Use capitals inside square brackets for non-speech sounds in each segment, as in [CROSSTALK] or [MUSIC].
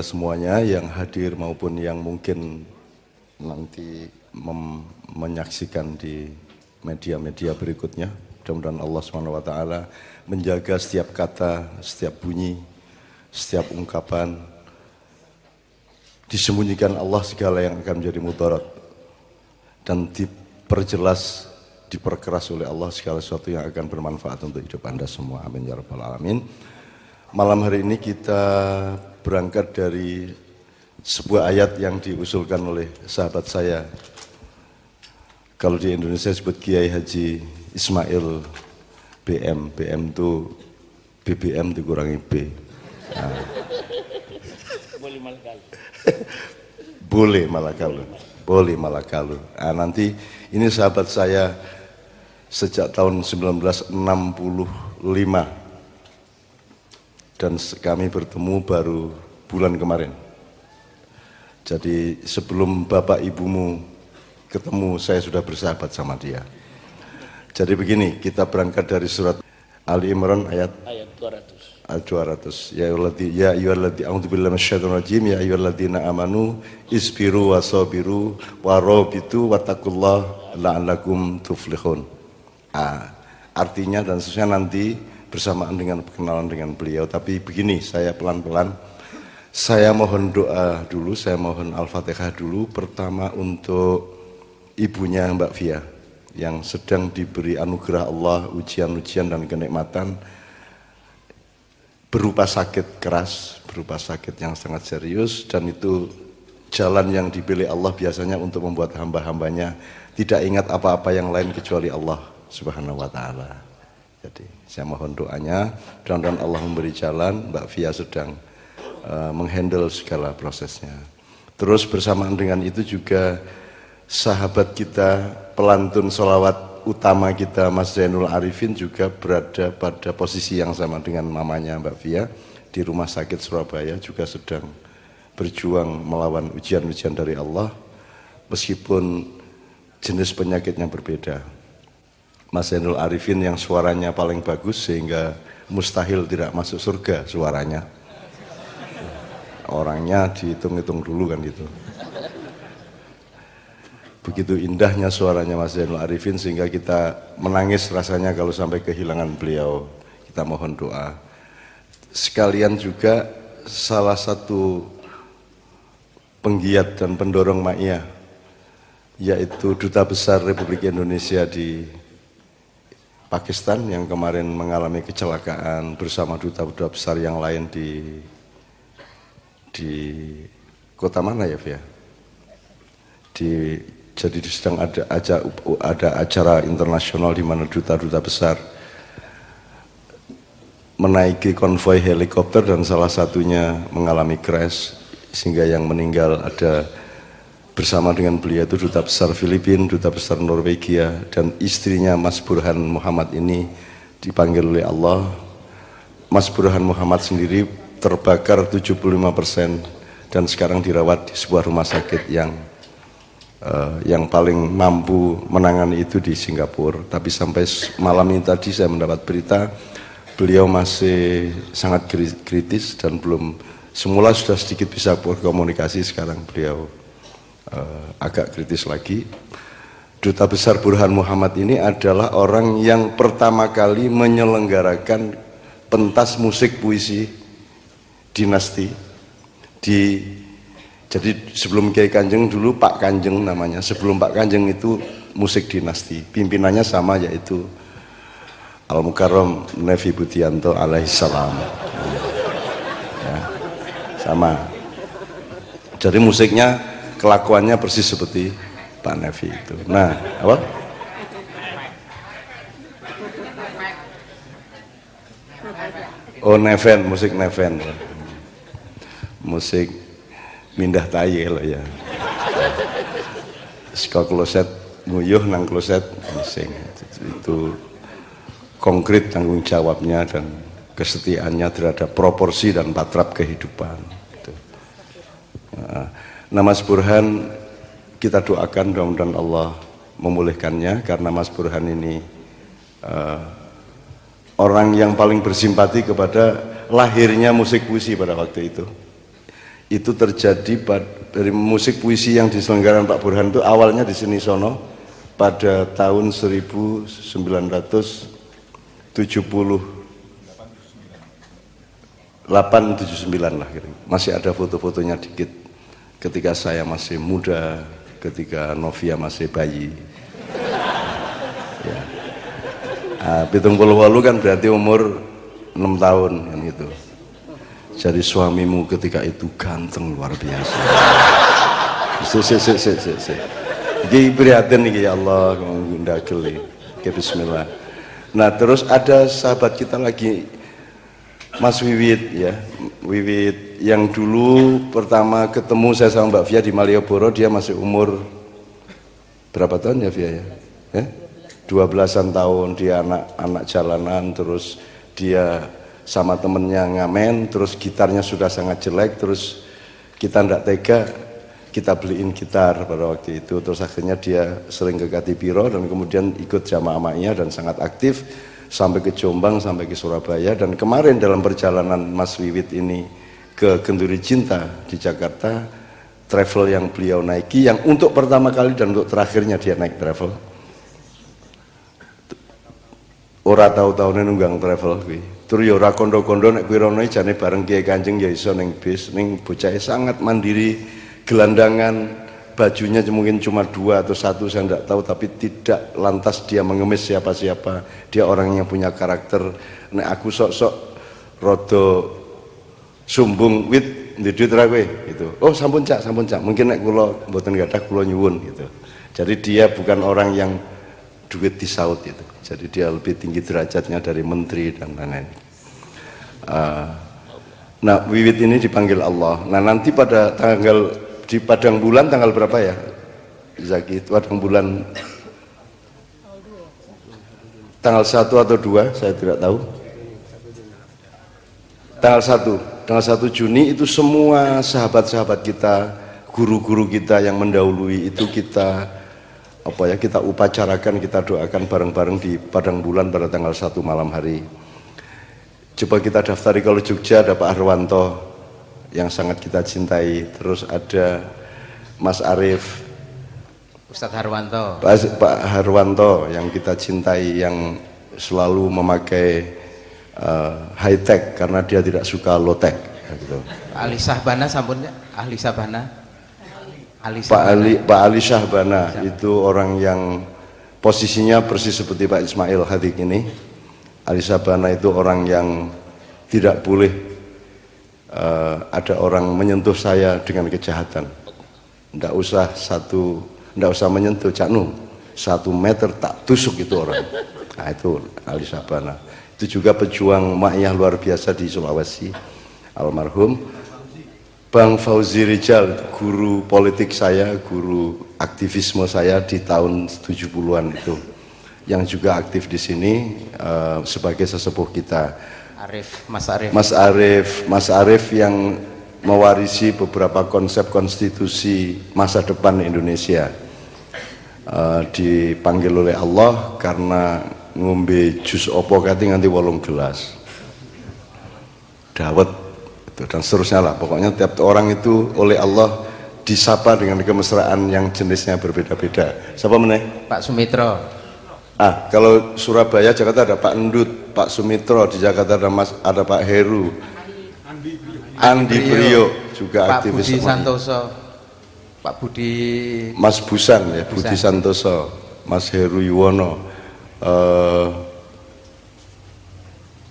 Semuanya yang hadir maupun yang mungkin nanti menyaksikan di media-media berikutnya. Mudah-mudahan Allah SWT menjaga setiap kata, setiap bunyi, setiap ungkapan. Disembunyikan Allah segala yang akan menjadi mudarat. Dan diperjelas diperkeras oleh Allah segala sesuatu yang akan bermanfaat untuk hidup Anda semua. Amin ya rabbal alamin. Malam hari ini kita berangkat dari sebuah ayat yang diusulkan oleh sahabat saya. Kalau di Indonesia disebut Kiai Haji Ismail BM. BM itu BBM dikurangi B. Nah. Boleh malah kalau. [LAUGHS] Boleh malah kalau. Nah, nanti ini sahabat saya sejak tahun 1965 dan kami bertemu baru bulan kemarin. Jadi sebelum bapak ibumu ketemu saya sudah bersahabat sama dia. Jadi begini, kita berangkat dari surat Ali Imran ayat ayat 200 ayat 200 ya ayyuhalladzina ya billahi minasyaitonir rajim ya ayyuhalladzina amanu isbiru wasabiru warabitu wattaqullaha la'allakum tuflihun ah, artinya dan seterusnya nanti bersamaan dengan perkenalan dengan beliau. Tapi begini saya pelan-pelan. Saya mohon doa dulu saya mohon al-fatihah dulu. Pertama untuk ibunya Mbak Via yang sedang diberi anugerah Allah ujian-ujian dan kenikmatan. Berupa sakit keras, berupa sakit yang sangat serius. Dan itu jalan yang dipilih Allah biasanya untuk membuat hamba-hambanya tidak ingat apa-apa yang lain kecuali Allah Subhanahu wa taala. Jadi saya mohon doanya, mudah-mudahan Allah memberi jalan, Mbak Via sedang uh, menghandle segala prosesnya. Terus bersamaan dengan itu juga sahabat kita pelantun solawat utama kita Mas Zainul Arifin juga berada pada posisi yang sama dengan mamanya Mbak Via di rumah sakit Surabaya juga sedang berjuang melawan ujian-ujian dari Allah meskipun jenis penyakitnya berbeda. Mas Zainul Arifin yang suaranya paling bagus sehingga mustahil tidak masuk surga suaranya. Orangnya dihitung-hitung dulu kan gitu begitu indahnya suaranya Mas Zainul Arifin sehingga kita menangis rasanya kalau sampai kehilangan beliau. Kita mohon doa. Sekalian juga salah satu penggiat dan pendorong Ma'iyah yaitu Duta Besar Republik Indonesia di Pakistan yang kemarin mengalami kecelakaan bersama duta-duta besar yang lain di di kota mana ya Fia? Di jadi sedang ada aja ada acara internasional di mana duta-duta besar menaiki konvoi helikopter dan salah satunya mengalami crash sehingga yang meninggal ada bersama dengan beliau itu duta besar Filipina, duta besar Norwegia dan istrinya Mas Burhan Muhammad ini dipanggil oleh Allah. Mas Burhan Muhammad sendiri terbakar 75% dan sekarang dirawat di sebuah rumah sakit yang uh, yang paling mampu menangani itu di Singapura. Tapi sampai malam ini tadi saya mendapat berita beliau masih sangat kritis dan belum semula sudah sedikit bisa berkomunikasi sekarang beliau uh, agak kritis lagi. Duta Besar Burhan Muhammad ini adalah orang yang pertama kali menyelenggarakan pentas musik puisi dinasti di jadi sebelum Kiai Kanjeng dulu Pak Kanjeng namanya. Sebelum Pak Kanjeng itu musik dinasti. Pimpinannya sama yaitu Al Mukarram Nevi Butianto alaihissalam. Ya, sama. Jadi musiknya kelakuannya persis seperti Pak Nevi itu. Nah, apa? Oh, Neven, musik Neven. Musik mindah taye lo ya Saka kloset nguyuh nang kloset bising itu konkret tanggung jawabnya dan kesetiaannya terhadap proporsi dan patrap kehidupan. Nah Mas Burhan kita doakan mudah-mudahan Allah memulihkannya karena Mas Burhan ini uh, orang yang paling bersimpati kepada lahirnya musik puisi pada waktu itu. Itu terjadi dari musik puisi yang diselenggarakan Pak Burhan itu awalnya di sini sono pada tahun 1970 879 lah masih ada foto-fotonya dikit ketika saya masih muda ketika Novia masih bayi ya. Ah, pitung puluh walu kan berarti umur 6 tahun kan gitu jadi suamimu ketika itu ganteng luar biasa si si si si si si Iki prihatin iki ya Allah ndagel iki. Oke bismillah. Nah, terus ada sahabat kita lagi Mas Wiwit ya. Wiwit yang dulu pertama ketemu saya sama Mbak Via di Malioboro dia masih umur berapa tahun ya Via ya? Eh? 12-an tahun dia anak anak jalanan terus dia sama temennya ngamen terus gitarnya sudah sangat jelek terus kita ndak tega kita beliin gitar pada waktu itu terus akhirnya dia sering ke Katipiro dan kemudian ikut jamaah dan sangat aktif sampai ke Jombang sampai ke Surabaya. Dan kemarin dalam perjalanan Mas Wiwit ini ke Kenduri Cinta di Jakarta travel yang beliau naiki yang untuk pertama kali dan untuk terakhirnya dia naik travel. Ora tahu tahunnya nunggang travel kuwi. Tur ya ora kondo-kondo nek kuwi rono jane bareng Kiai Kanjeng ya iso ning bis. Ning bocah sangat mandiri, gelandangan, bajunya mungkin cuma dua atau satu saya tidak tahu tapi tidak lantas dia mengemis siapa-siapa. Dia orang yang punya karakter. Nek aku sok-sok rodo sumbung wit di ra kowe gitu. Oh sampun Cak, sampun Cak. Mungkin nek kula mboten gadah kula nyuwun gitu. Jadi dia bukan orang yang duit disaut itu. Jadi dia lebih tinggi derajatnya dari menteri dan lain-lain. Uh, nah, Wiwit ini dipanggil Allah. Nah, nanti pada tanggal di Padang Bulan tanggal berapa ya? Zaki, Padang Bulan tanggal 1 atau 2, saya tidak tahu. Tanggal 1, tanggal 1 Juni itu semua sahabat-sahabat kita, guru-guru kita yang mendahului itu kita apa ya kita upacarakan kita doakan bareng-bareng di Padang Bulan pada tanggal 1 malam hari coba kita daftari kalau Jogja ada Pak Harwanto yang sangat kita cintai terus ada Mas Arief Ustadz Harwanto Pak, Pak Harwanto yang kita cintai yang selalu memakai uh, high tech karena dia tidak suka low tech gitu. Ali Sahbana sampun ya? ahli Sahbana Ali Pak Sahbana. Ali Pak Ali Syahbana itu orang yang posisinya persis seperti Pak Ismail Hadik ini. Ali Syahbana itu orang yang tidak boleh eh, ada orang menyentuh saya dengan kejahatan. Tidak usah satu, tidak usah menyentuh Cak Nuh. Satu meter tak tusuk itu orang. Nah itu Ali Syahbana. Itu juga pejuang maknya luar biasa di Sulawesi. Almarhum. Bang Fauzi Rijal, guru politik saya, guru aktivisme saya di tahun 70-an itu. Yang juga aktif di sini eh, sebagai sesepuh kita. Arif Mas Arif Mas Arief, Mas Arief yang mewarisi beberapa konsep konstitusi masa depan Indonesia. Eh, dipanggil oleh Allah karena ngombe jus opo kati nganti wolong gelas. Dawet itu dan seterusnya lah. Pokoknya tiap orang itu oleh Allah disapa dengan kemesraan yang jenisnya berbeda-beda. Siapa meneh? Pak Sumitro Ah, kalau Surabaya, Jakarta ada Pak Endut, Pak Sumitro, di Jakarta ada Mas ada Pak Heru. Andi Brio juga Pak aktivis Budi Santoso Pak Budi Mas Busan ya, Budi Busan. Santoso, Mas Heru Yuwono, eh,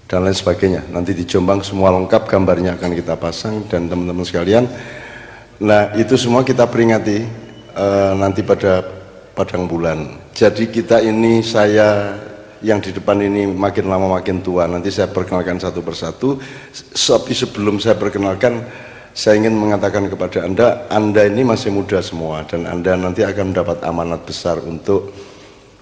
dan lain sebagainya. Nanti di Jombang semua lengkap gambarnya akan kita pasang dan teman-teman sekalian. Nah itu semua kita peringati eh, nanti pada padang bulan. Jadi kita ini saya yang di depan ini makin lama makin tua. Nanti saya perkenalkan satu persatu. Tapi sebelum saya perkenalkan, saya ingin mengatakan kepada Anda, Anda ini masih muda semua dan Anda nanti akan mendapat amanat besar untuk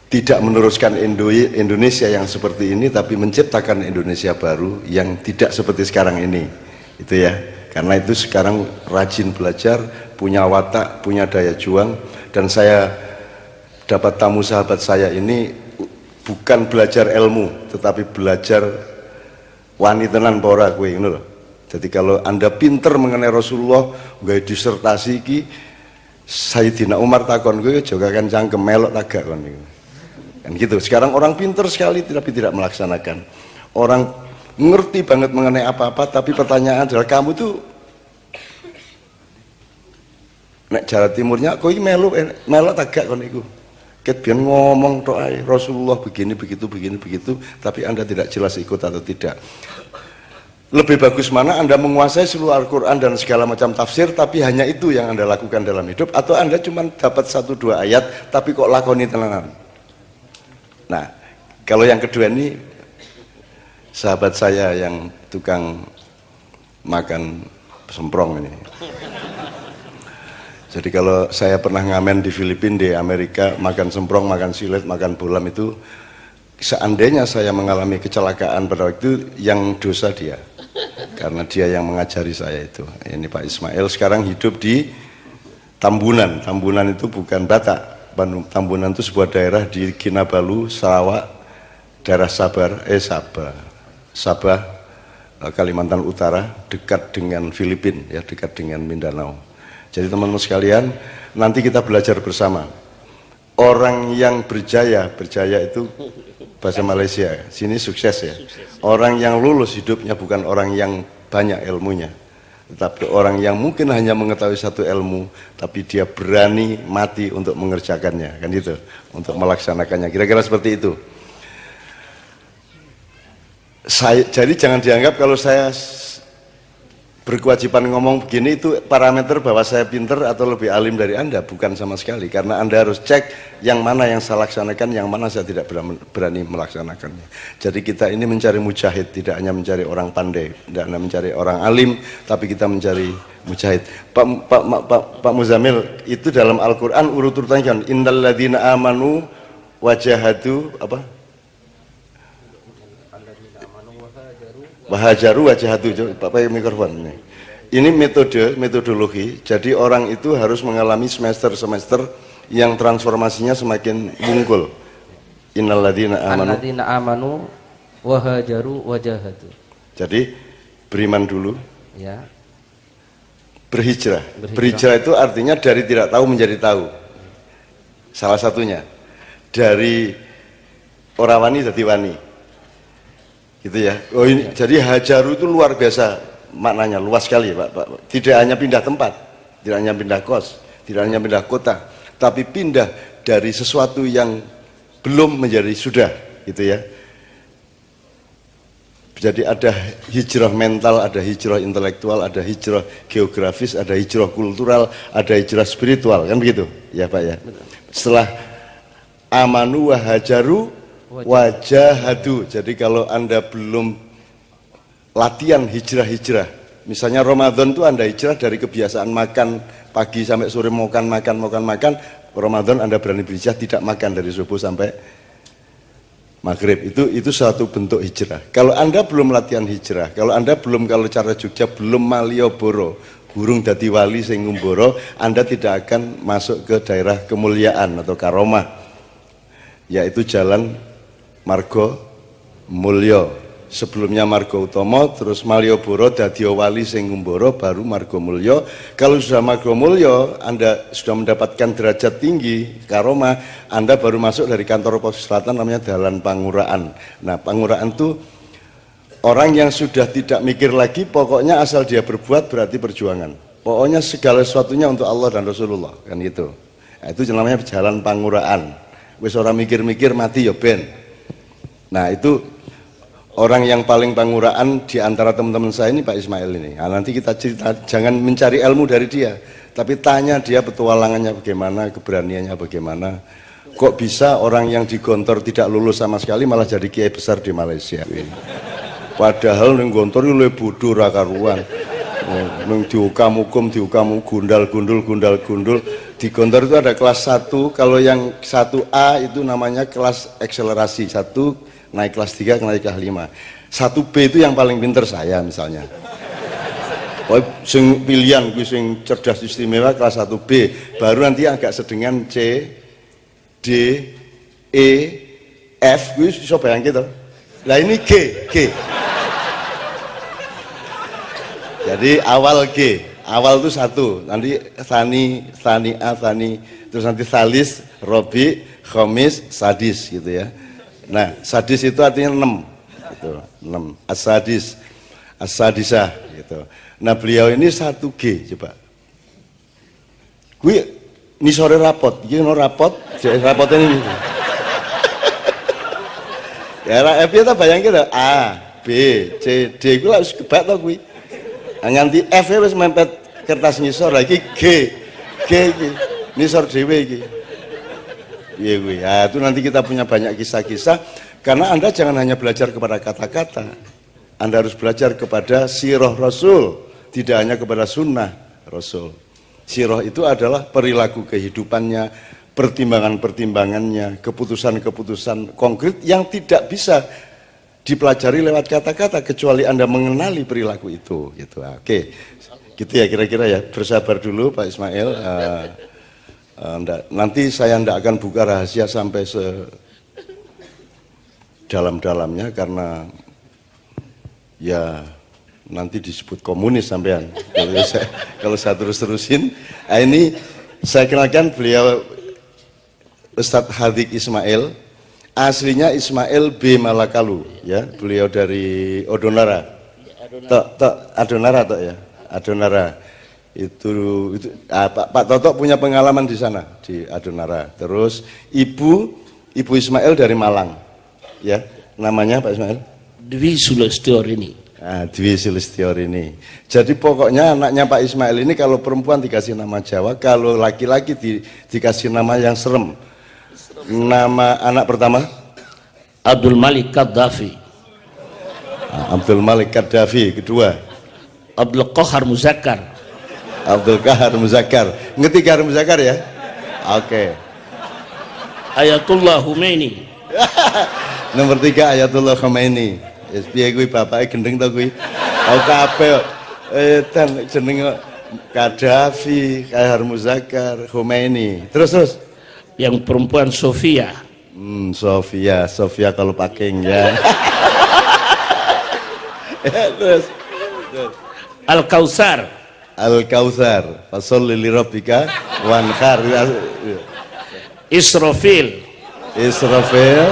tidak meneruskan Indo- Indonesia yang seperti ini tapi menciptakan Indonesia baru yang tidak seperti sekarang ini. Itu ya. Karena itu sekarang rajin belajar, punya watak, punya daya juang dan saya dapat tamu sahabat saya ini bukan belajar ilmu tetapi belajar wanitenan pora kowe ngono lho. Jadi kalau Anda pinter mengenai Rasulullah, gawe disertasi iki Sayyidina Umar takon kowe juga kan cangkem melok tagak kon. Kan gitu. Sekarang orang pinter sekali tapi tidak melaksanakan. Orang ngerti banget mengenai apa-apa tapi pertanyaan adalah kamu tuh nek Jawa Timurnya kowe melu eh, melok tagak kon niku. Ket biyen ngomong ae Rasulullah begini begitu begini begitu tapi Anda tidak jelas ikut atau tidak. Lebih bagus mana Anda menguasai seluruh Al-Quran dan segala macam tafsir tapi hanya itu yang Anda lakukan dalam hidup atau Anda cuma dapat satu dua ayat tapi kok lakoni tenanan. Nah, kalau yang kedua ini sahabat saya yang tukang makan semprong ini. Jadi kalau saya pernah ngamen di Filipina, di Amerika, makan semprong, makan silet, makan bolam itu, seandainya saya mengalami kecelakaan pada waktu itu, yang dosa dia. Karena dia yang mengajari saya itu. Ini Pak Ismail sekarang hidup di Tambunan. Tambunan itu bukan Batak. Bandung. Tambunan itu sebuah daerah di Kinabalu, Sarawak, daerah Sabar, eh Sabah, Sabah, eh, Kalimantan Utara, dekat dengan Filipina, ya dekat dengan Mindanao. Jadi teman-teman sekalian, nanti kita belajar bersama. Orang yang berjaya, berjaya itu bahasa Malaysia. Sini sukses ya. Orang yang lulus hidupnya bukan orang yang banyak ilmunya. Tetapi orang yang mungkin hanya mengetahui satu ilmu, tapi dia berani mati untuk mengerjakannya, kan gitu, untuk melaksanakannya. Kira-kira seperti itu. Saya, jadi jangan dianggap kalau saya berkewajiban ngomong begini itu parameter bahwa saya pinter atau lebih alim dari Anda? Bukan sama sekali karena Anda harus cek yang mana yang saya laksanakan yang mana saya tidak berani melaksanakannya. Jadi kita ini mencari mujahid tidak hanya mencari orang pandai tidak hanya mencari orang alim tapi kita mencari mujahid. Pak, Pak, Pak, Pak, Pak Muzamil itu dalam Al-Quran urut-urutannya kan? Innalladzina amanu wajahadu apa Wahajaru wajahatu, Bapak mikrofon ini. Ini metode, metodologi. Jadi orang itu harus mengalami semester-semester yang transformasinya semakin bungkul. Innalladzina amanu. Alladzina amanu wahajaru wajahatu. Jadi beriman dulu. Ya. Berhijrah. Berhijrah. Berhijrah itu artinya dari tidak tahu menjadi tahu. Salah satunya. Dari orang wani jadi wani gitu ya. Oh ini ya. jadi hajaru itu luar biasa maknanya luas sekali Pak, Pak. Tidak hanya pindah tempat, tidak hanya pindah kos, tidak hanya pindah kota, tapi pindah dari sesuatu yang belum menjadi sudah, gitu ya. Jadi ada hijrah mental, ada hijrah intelektual, ada hijrah geografis, ada hijrah kultural, ada hijrah spiritual, kan begitu, ya Pak ya. Setelah amanu wa hajaru wajahadu. Jadi kalau Anda belum latihan hijrah-hijrah, misalnya Ramadan itu Anda hijrah dari kebiasaan makan pagi sampai sore makan makan makan makan, Ramadan Anda berani berhijrah tidak makan dari subuh sampai maghrib itu itu satu bentuk hijrah. Kalau anda belum latihan hijrah, kalau anda belum kalau cara Jogja belum Malioboro, burung dati wali sing anda tidak akan masuk ke daerah kemuliaan atau karomah, yaitu jalan Margo Mulyo sebelumnya Margo Utomo terus Malioboro Dadio Wali Sengumboro baru Margo Mulyo kalau sudah Margo Mulyo Anda sudah mendapatkan derajat tinggi karoma Anda baru masuk dari kantor pos selatan namanya Jalan Panguraan nah Panguraan itu orang yang sudah tidak mikir lagi pokoknya asal dia berbuat berarti perjuangan. Pokoknya segala sesuatunya untuk Allah dan Rasulullah kan gitu. Nah, itu namanya Jalan Panguraan wis orang mikir-mikir mati ya ben Nah itu orang yang paling panguraan di antara teman-teman saya ini Pak Ismail ini. Nah, nanti kita cerita, jangan mencari ilmu dari dia, tapi tanya dia petualangannya bagaimana, keberaniannya bagaimana. Kok bisa orang yang digontor tidak lulus sama sekali malah jadi kiai besar di Malaysia. Padahal neng gontor itu lebih bodoh rakaruan. Neng diukam hukum, diukam gundal gundul, gundal gundul. Di gontor itu ada kelas 1, kalau yang 1A itu namanya kelas akselerasi. Satu naik kelas 3 naik kelas 5 satu B itu yang paling pinter saya misalnya Oh, sing pilihan gue sing cerdas istimewa kelas 1 B baru nanti agak sedengan C D E F kuwi iso bayangke to. Lah ini G, G. Jadi awal G, awal itu satu, nanti Sani, Sani A, Sani, terus nanti Salis, Robi, Khomis, Sadis gitu ya. Nah, Sadis itu artinya enam, gitu, enam. Asadis, Asadisah gitu. Nah beliau ini satu G coba. Gue ini sore rapot, ini no rapot, jadi rapot ini. ya F itu bayangin lah, A, B, C, D, gue harus kebak tau gue. Nganti F ya wis mempet kertas ngisor lagi G, G iki, ngisor dhewe iki. Iya gue, ya itu nanti kita punya banyak kisah-kisah karena anda jangan hanya belajar kepada kata-kata, anda harus belajar kepada sirah Rasul, tidak hanya kepada sunnah Rasul. Sirah itu adalah perilaku kehidupannya, pertimbangan-pertimbangannya, keputusan-keputusan konkret yang tidak bisa dipelajari lewat kata-kata kecuali Anda mengenali perilaku itu gitu. Oke. Gitu ya kira-kira ya. Bersabar dulu Pak Ismail. Uh, ndak- nanti saya tidak akan buka rahasia sampai se dalam-dalamnya karena ya nanti disebut komunis sampean. [LAUGHS] Kalau saya kalau saya terus-terusin. Nah, ini saya kenalkan beliau Ustadz Hadik Ismail. Aslinya Ismail B. Malakalu ya. Beliau dari Odonara. Tok tok Adonara tok ya. Adonara itu, itu ah, Pak, Pak Toto punya pengalaman di sana di Adonara terus ibu ibu Ismail dari Malang ya namanya Pak Ismail Dwi Sulestiorini. Nah, Dwi Sulistiori Jadi pokoknya anaknya Pak Ismail ini kalau perempuan dikasih nama Jawa, kalau laki-laki di- dikasih nama yang serem. Nama anak pertama Abdul Malik Gaddafi. ah, Abdul Malik Gaddafi, kedua Abdul Qahar Muzakkar. Abdul Kahar Muzakkar. Ngerti Kahar Muzakkar ya? Oke. Ayatullah Khomeini. [LAUGHS] Nomor tiga Ayatullah Khomeini. Piye kuwi bapake gendeng to kuwi? Oh kabeh. Eh ten jeneng Gaddafi, Kahar Muzakkar, Khomeini. Terus terus. Yang perempuan Sofia. Hmm, Sofia, Sofia kalau paking ya. [LAUGHS] Terus Al Kausar. Al Kautsar, fasholli li rabbika wanhar. Israfil. Israfil.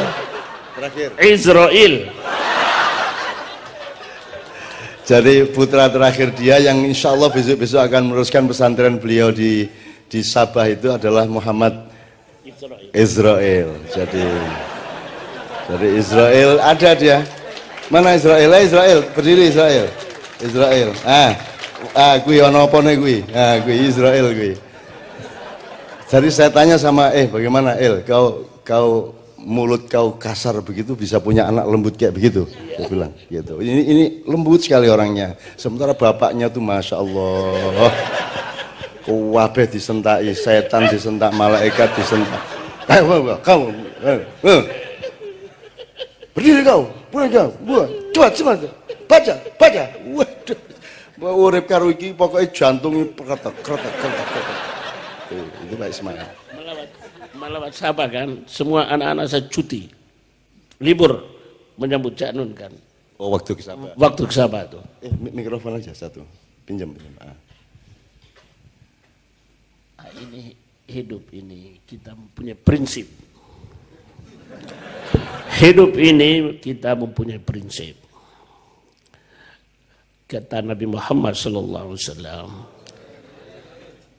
Terakhir. Israel. Jadi putra terakhir dia yang insya Allah besok-besok akan meneruskan pesantren beliau di di Sabah itu adalah Muhammad Israel. Jadi dari Israel ada dia. Mana Israel? Eh, Israel, berdiri Israel. Israel. Ah, ah, gue ono apa nih gue? Ah, gue Israel gue. Jadi saya tanya sama eh bagaimana El, kau kau mulut kau kasar begitu bisa punya anak lembut kayak begitu? Dia bilang gitu. Ini ini lembut sekali orangnya. Sementara bapaknya tuh masya Allah. Kuwabe disentai, setan disentak, malaikat disentak. Kau, eh, eh. berdiri kau, buat kau, buat, cepat, cepat, baca, baca. Waduh, urip karo iki pokoknya jantungnya kretek, kretek, kretek, Itu Pak Ismail. Melawat, melawat Sabah kan. Semua anak-anak saya cuti. Libur. Menyambut Cak Nun kan. Oh, waktu ke Sabah. Waktu ke Sabah tuh. Eh, mi- mikrofon aja satu. Pinjam, pinjam. Ah. Ah, ini hidup ini kita mempunyai prinsip. Hidup ini kita mempunyai prinsip. Kata Nabi Muhammad wasallam,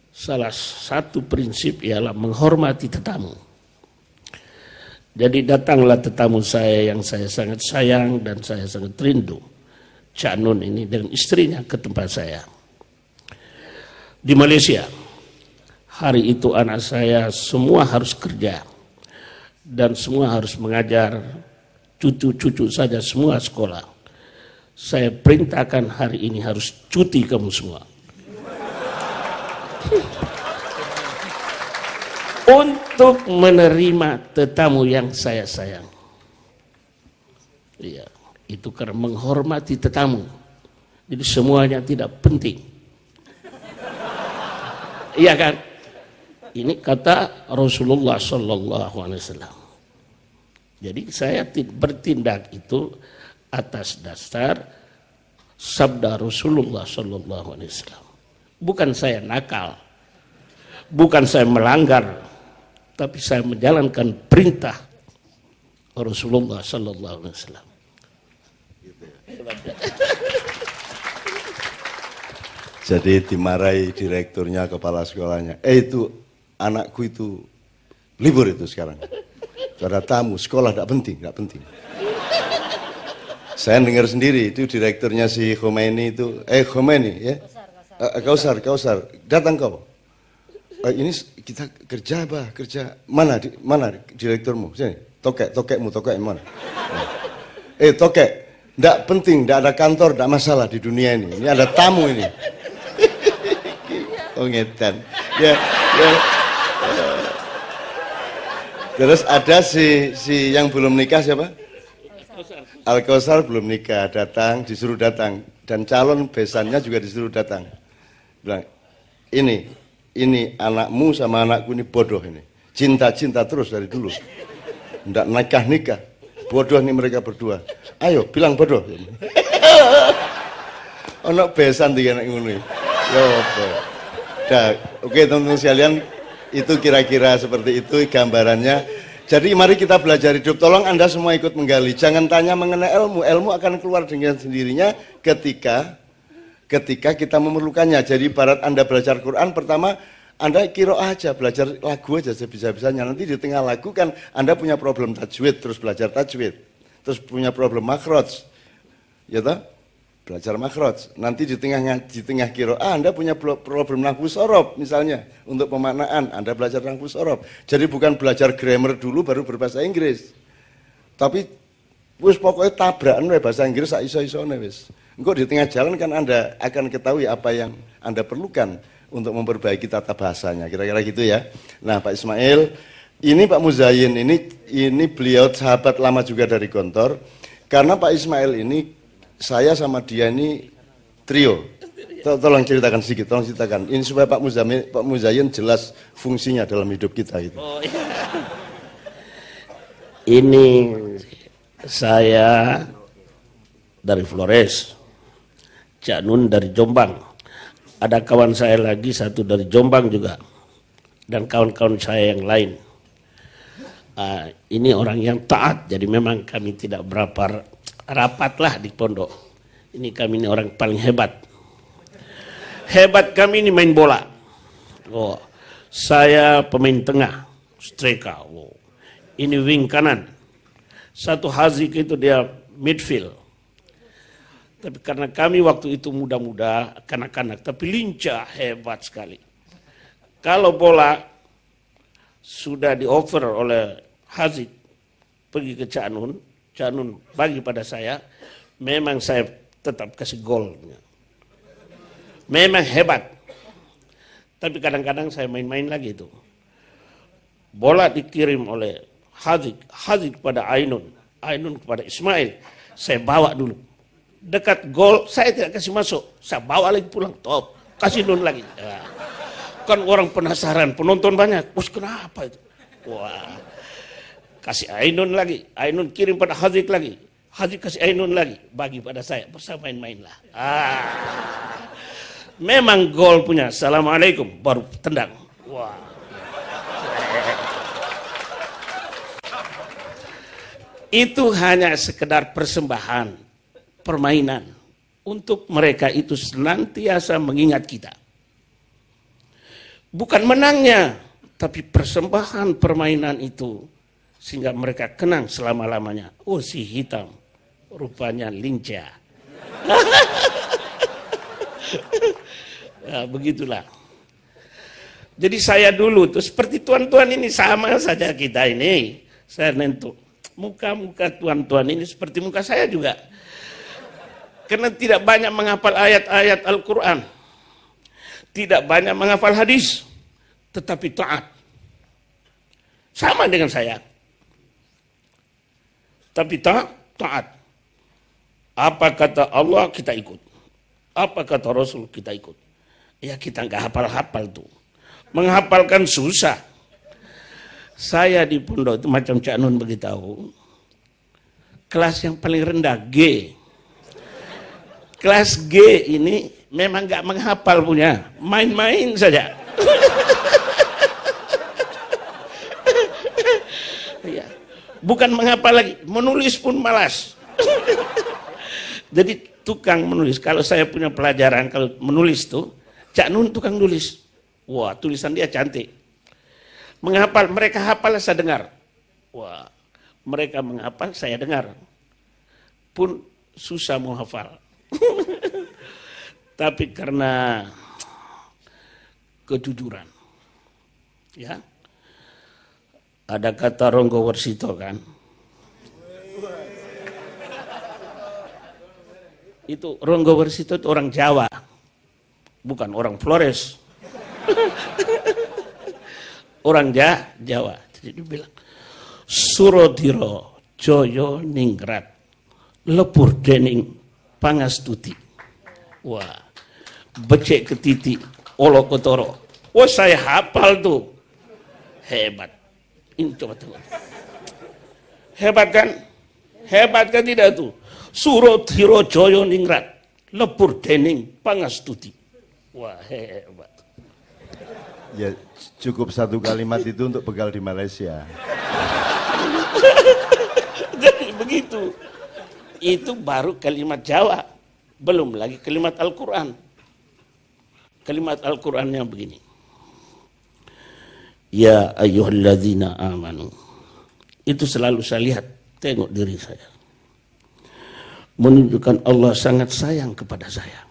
salah satu prinsip ialah menghormati tetamu. Jadi datanglah tetamu saya yang saya sangat sayang dan saya sangat rindu. Cak Nun ini dengan istrinya ke tempat saya. Di Malaysia. Hari itu anak saya semua harus kerja. Dan semua harus mengajar. Cucu-cucu saja semua sekolah. Saya perintahkan hari ini harus cuti kamu semua. Untuk menerima tetamu yang saya sayang. Iya, itu karena menghormati tetamu. Jadi semuanya tidak penting. Iya kan? Ini kata Rasulullah Sallallahu Alaihi Wasallam. Jadi saya ti- bertindak itu atas dasar sabda Rasulullah Sallallahu Alaihi Wasallam. Bukan saya nakal, bukan saya melanggar, tapi saya menjalankan perintah Rasulullah Sallallahu Alaihi Wasallam. Jadi dimarahi direkturnya, kepala sekolahnya. Eh itu anakku itu libur itu sekarang. Ada tamu, sekolah tidak penting, tidak penting. Saya dengar sendiri itu direkturnya si Khomeini itu, eh Khomeini ya, Eh, Kausar, Kausar, datang kau. Eh, ini kita kerja apa? Kerja mana? di- Mana direkturmu? Sini, tokek, tokekmu, tokek mana? Eh tokek, tidak penting, tidak ada kantor, tidak masalah di dunia ini. Ini ada tamu ini. oh ngedan. Ya, ya. Terus ada si si yang belum nikah siapa? Al Kausar belum nikah, datang, disuruh datang, dan calon besannya juga disuruh datang. Bilang, ini, ini anakmu sama anakku ini bodoh ini, cinta-cinta terus dari dulu, tidak nikah nikah, bodoh nih mereka berdua. Ayo, bilang bodoh. [LAUGHS] Ono besan tiga anak iki. Ya? Dah, oke teman-teman sekalian, itu kira-kira seperti itu gambarannya. Jadi mari kita belajar hidup. Tolong Anda semua ikut menggali. Jangan tanya mengenai ilmu. Ilmu akan keluar dengan sendirinya ketika ketika kita memerlukannya. Jadi barat Anda belajar Quran pertama Anda kira aja belajar lagu aja sebisa-bisanya. Nanti di tengah lagu kan Anda punya problem tajwid terus belajar tajwid. Terus punya problem makhraj. Ya toh? Belajar makhraj. Nanti di tengah di tengah kira Anda punya pro- problem nahwu sorob misalnya untuk pemaknaan Anda belajar nahwu sorob. Jadi bukan belajar grammar dulu baru berbahasa Inggris. Tapi wis pokoknya tabrakan bahasa Inggris sak iso-isone wis. Engko di tengah jalan kan Anda akan ketahui apa yang Anda perlukan untuk memperbaiki tata bahasanya. Kira-kira gitu ya. Nah, Pak Ismail, ini Pak Muzayin ini ini beliau sahabat lama juga dari Gontor. Karena Pak Ismail ini saya sama dia ini trio. To- Tolong ceritakan sedikit, tolong ceritakan. Ini supaya Pak Muzamin, Pak Muzayin jelas fungsinya dalam hidup kita gitu. [LAUGHS] Ini saya dari Flores, Cak Nun dari Jombang. Ada kawan saya lagi satu dari Jombang juga dan kawan-kawan saya yang lain. Ah, ini orang yang taat, jadi memang kami tidak berapa rapat lah di pondok. Ini kami ini orang paling hebat. Hebat kami ini main bola. Oh, saya pemain tengah, striker. Oh. Ini wing kanan. Satu Hazik itu dia midfield. Tapi karena kami waktu itu muda-muda, kanak-kanak, tapi lincah, hebat sekali. Kalau bola sudah di-offer oleh Hazik pergi ke Cak Nun, Cak Nun bagi pada saya, memang saya tetap kasih golnya. Memang hebat. Tapi kadang-kadang saya main-main lagi itu. Bola dikirim oleh Hazik, Hazik kepada Ainun, Ainun kepada Ismail. Saya bawa dulu. Dekat gol, saya tidak kasih masuk. Saya bawa lagi pulang, top. Kasih Nun lagi. Ya. Kan orang penasaran, penonton banyak. Bos kenapa itu? Wah. Kasih Ainun lagi. Ainun kirim pada Hazik lagi. Hazik kasih Ainun lagi. Bagi pada saya. Bersama main-mainlah. Ah. Memang gol punya. Assalamualaikum. Baru tendang. Wah. Itu hanya sekedar persembahan, permainan. Untuk mereka itu senantiasa mengingat kita. Bukan menangnya, tapi persembahan permainan itu. Sehingga mereka kenang selama-lamanya. Oh si hitam, rupanya lincah. [LAUGHS] Ya, begitulah. Jadi saya dulu tuh seperti tuan-tuan ini sama saja kita ini. Saya nentuk muka-muka tuan-tuan ini seperti muka saya juga. Karena tidak banyak menghafal ayat-ayat Al-Quran. Tidak banyak menghafal hadis. Tetapi taat. Sama dengan saya. Tapi ta taat. Apa kata Allah kita ikut. Apa kata Rasul kita ikut. Ya kita nggak hafal-hafal tuh. Menghafalkan susah. Saya di pondok itu macam Cak Nun beritahu. kelas yang paling rendah G. Kelas G ini memang nggak menghafal punya, main-main saja. [LAUGHS] Iya. Bukan menghafal lagi, menulis pun malas. Jadi tukang menulis. Kalau saya punya pelajaran kalau menulis tuh, Cak Nun tukang nulis. Wah, tulisan dia cantik. Menghafal, mereka hafal saya dengar. Wah, mereka menghafal saya dengar. Pun susah mau hafal. [LAUGHS] Tapi karena kejujuran. Ya. Ada kata Ronggo Warsito kan. Itu Ronggo Warsito itu orang Jawa. Bukan orang Flores. [LAUGHS] orang ja, Jawa. Jadi bilang, Surodiro Joyo Ningrat lepur dening pangastuti. Wah, becek ke titi, olo kotoro. Wah saya hafal tuh. Hebat. Ini coba tengok. Hebat kan? Hebat kan tidak tuh? Surodiro Joyo Ningrat lepur dening pangastuti. Wah hebat. Ya cukup satu kalimat itu untuk bekal di Malaysia. [LAUGHS] Jadi begitu. Itu baru kalimat Jawa. Belum lagi kalimat Al-Quran. Kalimat Al-Qurannya begini. Ya ayyuhalladzina amanu. Itu selalu saya lihat. Tengok diri saya. Menunjukkan Allah sangat sayang kepada saya.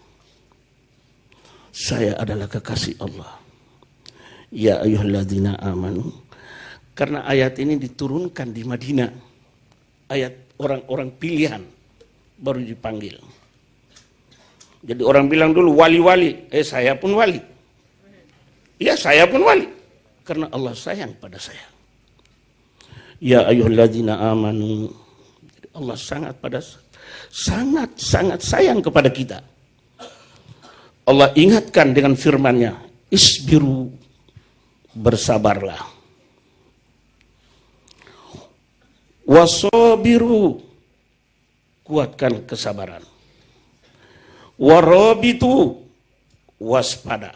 Saya adalah kekasih Allah. Ya ayyuhalladzina amanu. Karena ayat ini diturunkan di Madinah. Ayat orang-orang pilihan baru dipanggil. Jadi orang bilang dulu wali-wali, eh saya pun wali. Ya saya pun wali. Karena Allah sayang pada saya. Ya ayyuhalladzina amanu. Allah sangat pada sangat sangat sayang kepada kita. Allah ingatkan dengan firman-Nya, isbiru bersabarlah. Wasobiru kuatkan kesabaran. Warobitu waspada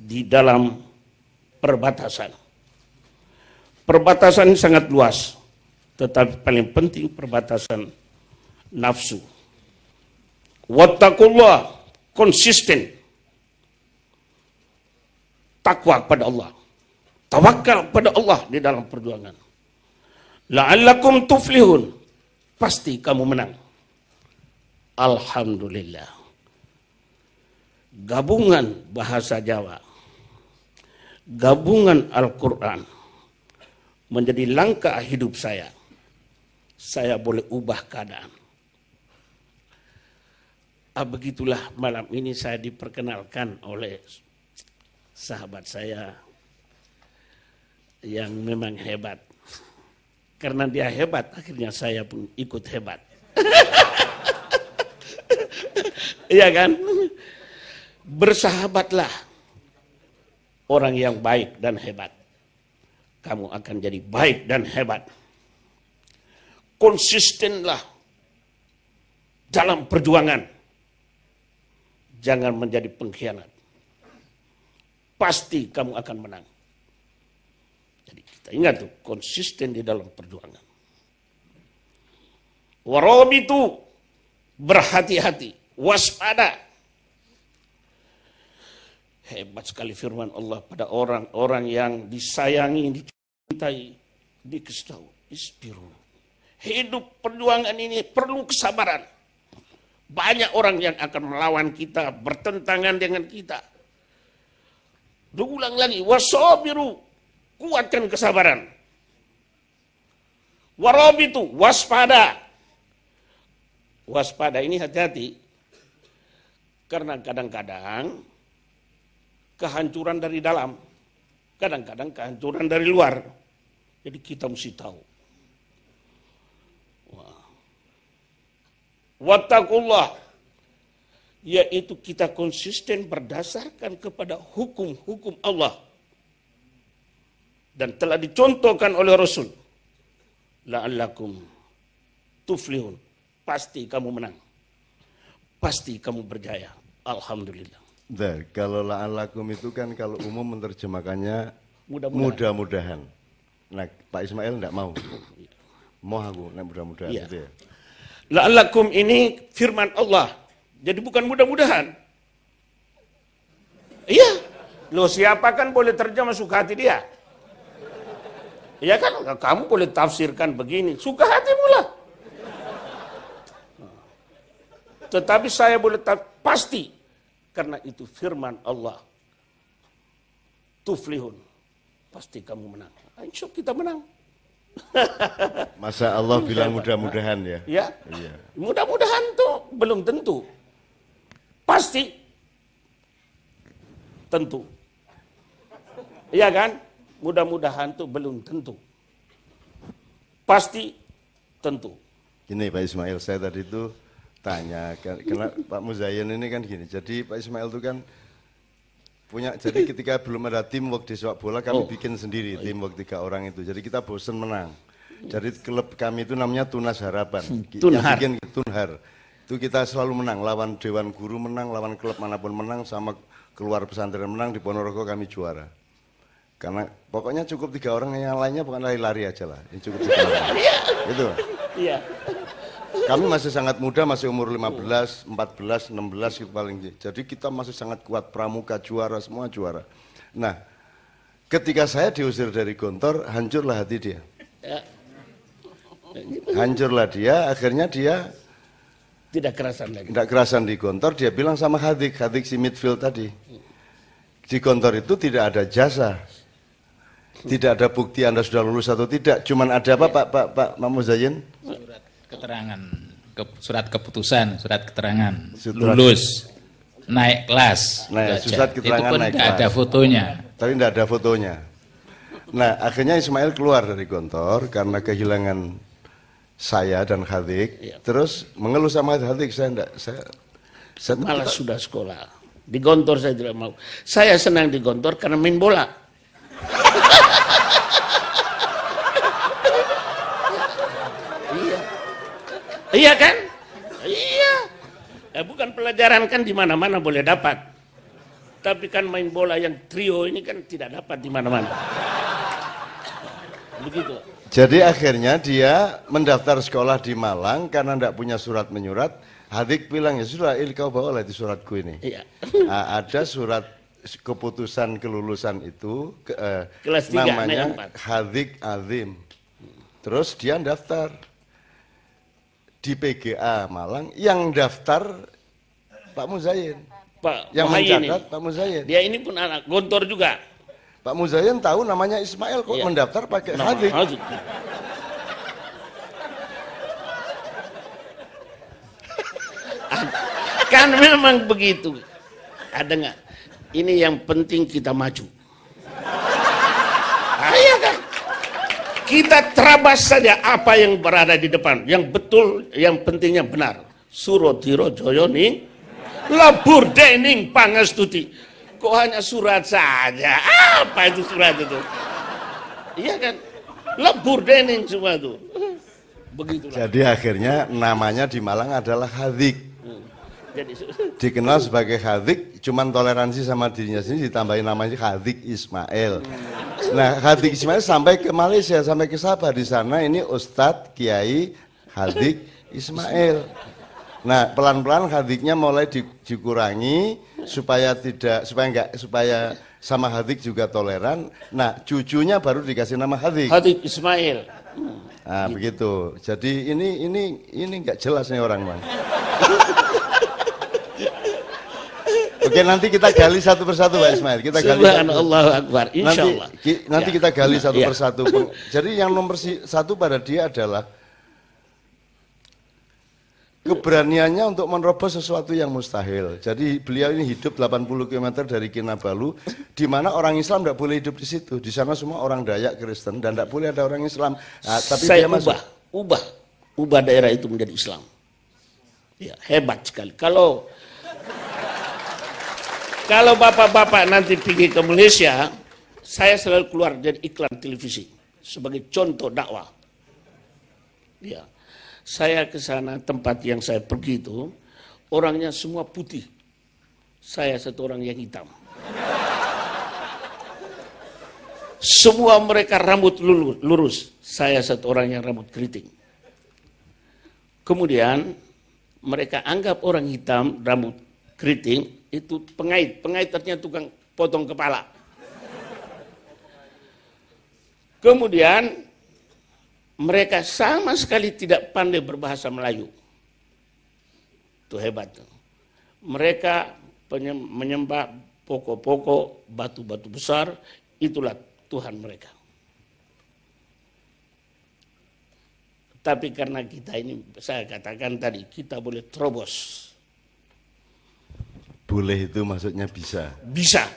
di dalam perbatasan. Perbatasan sangat luas, tetapi paling penting perbatasan nafsu. Wattakullah konsisten takwa pada Allah. Tawakal pada Allah di dalam perjuangan. La'allakum tuflihun. Pasti kamu menang. Alhamdulillah. Gabungan bahasa Jawa. Gabungan Al-Quran. Menjadi langkah hidup saya. Saya boleh ubah keadaan. Ah, begitulah malam ini saya diperkenalkan oleh sahabat saya yang memang hebat. Karena dia hebat, akhirnya saya pun ikut hebat. [LAUGHS] Iya kan? Bersahabatlah orang yang baik dan hebat. Kamu akan jadi baik dan hebat. Konsistenlah dalam perjuangan. Jangan menjadi pengkhianat. Pasti kamu akan menang. Jadi kita ingat tuh, konsisten di dalam perjuangan. Warobitu berhati-hati, waspada. Hebat sekali firman Allah pada orang-orang yang disayangi, dicintai, dikasih tahu. Isbiru. Hidup perjuangan ini perlu kesabaran. Banyak orang yang akan melawan kita, bertentangan dengan kita. Diulang lagi, wasobiru, kuatkan kesabaran. Warobitu, waspada. Waspada ini hati-hati. Karena kadang-kadang kehancuran dari dalam. Kadang-kadang kehancuran dari luar. Jadi kita mesti tahu. Wattakullah. Yaitu kita konsisten berdasarkan kepada hukum-hukum Allah. Dan telah dicontohkan oleh Rasul. La'allakum tuflihun. Pasti kamu menang. Pasti kamu berjaya. Alhamdulillah. Nah, kalau la'alakum itu kan kalau umum menerjemahkannya Mudah-mudahan. mudah-mudahan. Nah, Pak Ismail enggak mau. Mau aku, nah mudah-mudahan Iya. gitu ya. La'allakum ini firman Allah. Jadi bukan mudah-mudahan. Iya. Loh siapa kan boleh terjemah suka hati dia. Iya kan? Kamu boleh tafsirkan begini. Suka hatimu lah. Tetapi saya boleh pasti. Karena itu firman Allah. Tuflihun. Pasti kamu menang. Ah, Insya kita menang. [LAUGHS] Masa Allah bilang mudah-mudahan ya? Ya. Iya. Mudah-mudahan tuh belum tentu. Pasti. Tentu. Iya kan? Mudah-mudahan tuh belum tentu. Pasti tentu. Gini Pak Ismail, saya tadi itu tanya, karena Pak Muzayyan ini kan gini, jadi Pak Ismail itu kan punya, jadi ketika belum ada teamwork di sepak bola, kami Oh. bikin sendiri teamwork tiga orang itu, jadi kita bosen menang. Jadi klub kami itu namanya Tunas Harapan. Ki- Tunhar. Yang bikin Tunhar. Itu kita selalu menang, lawan Dewan Guru menang, lawan klub mana pun menang, sama keluar pesantren menang, di Ponorogo kami juara. Karena pokoknya cukup tiga orang yang lainnya bukan lari-lari aja lah. Ini cukup tiga orang. Itu. Iya. Kami masih sangat muda, masih umur 15, 14, 16 gitu paling. Jadi kita masih sangat kuat, pramuka juara, semua juara. Nah, ketika saya diusir dari Gontor, hancurlah hati dia. Ya. Hancurlah dia, akhirnya dia Tidak kerasan lagi. tidak kerasan di Gontor, dia bilang sama Hadik, Hadik si midfield tadi. Di Gontor itu tidak ada jasa. Tidak ada bukti Anda sudah lulus atau tidak. Cuman ada apa Pak Pak Pak Mamu Zayin? surat keterangan ke- surat keputusan surat keterangan Surat- lulus naik kelas Nah, belajar. surat keterangan itu pun naik tidak ada fotonya Tapi tidak ada fotonya. Nah, akhirnya Ismail keluar dari Gontor karena kehilangan saya dan Hadik. Terus mengeluh sama Hadik, saya enggak, saya, saya Malas sudah sekolah. Di Gontor saya tidak mau. Saya senang di Gontor karena main bola. [LAUGHS] Iya kan? Iya. Eh, bukan pelajaran kan di mana-mana boleh dapat. Tapi kan main bola yang trio ini kan tidak dapat di mana-mana. Begitu. Jadi akhirnya dia mendaftar sekolah di Malang karena tidak punya surat menyurat. Hadik bilang, ya sudah, ini kau bawa lah di suratku ini. Iya. Ah, ada surat keputusan kelulusan itu ke- eh, Kelas tiga, namanya naik empat. Hadik Azim. Terus dia daftar di PGA Malang yang daftar Pak Muzayin. Pak Yang Muhayyin ini. mencatat Pak Muzayin. Dia ini pun anak Gontor juga. Pak Muzayin tahu namanya Ismail kok Iya. mendaftar pakai Nama Hadik. Hadik. kan memang begitu. Ada nggak? Ini yang penting kita maju. Ah, iya kan? Kita terabas saja apa yang berada di depan. Yang betul, yang pentingnya benar. Surotiro Joyoni, labur dening pangestuti. Kok hanya surat saja? Apa itu surat itu? Iya kan? Lebur dening semua itu. Begitulah. Jadi akhirnya namanya di Malang adalah Hadik. Jadi Dikenal sebagai Hadik, cuman toleransi sama dirinya sendiri ditambahin namanya Hadik Ismail. Nah, Hadik Ismail sampai ke Malaysia, sampai ke Sabah di sana ini Ustadz Kiai Hadik Ismail. Nah, pelan-pelan hadiknya mulai di- dikurangi supaya tidak supaya enggak supaya sama Hadik juga toleran. Nah, cucunya baru dikasih nama Hadik. Habib Ismail. Nah, begitu. Jadi ini ini ini nggak jelas nih orang, Bang. Oke, nanti kita gali satu persatu, Pak Ismail. Kita gali satu. Subhanallah Akbar. Insya Nanti, Allah. ki- nanti Ya. kita gali satu Ya. persatu. Jadi yang nomor si- satu pada dia adalah keberaniannya untuk menerobos sesuatu yang mustahil. Jadi beliau ini hidup 80 km dari Kinabalu, di mana orang Islam tidak boleh hidup di situ. Di sana semua orang Dayak Kristen dan tidak boleh ada orang Islam. Nah, tapi Saya dia masuk. ubah, ubah, ubah daerah itu menjadi Islam. Ya, hebat sekali. Kalau kalau bapak-bapak nanti pergi ke Malaysia, saya selalu keluar jadi iklan televisi sebagai contoh dakwah. Ya. Saya ke sana tempat yang saya pergi itu orangnya semua putih. Saya satu orang yang hitam. Semua mereka rambut lurus. Saya satu orang yang rambut keriting. Kemudian mereka anggap orang hitam rambut keriting itu pengait. Pengait artinya tukang potong kepala. Kemudian mereka sama sekali tidak pandai berbahasa Melayu. Itu hebat. Mereka menyembah pokok-pokok, batu-batu besar, itulah Tuhan mereka. Tapi karena kita ini, saya katakan tadi, kita boleh terobos. Boleh itu maksudnya bisa. Bisa.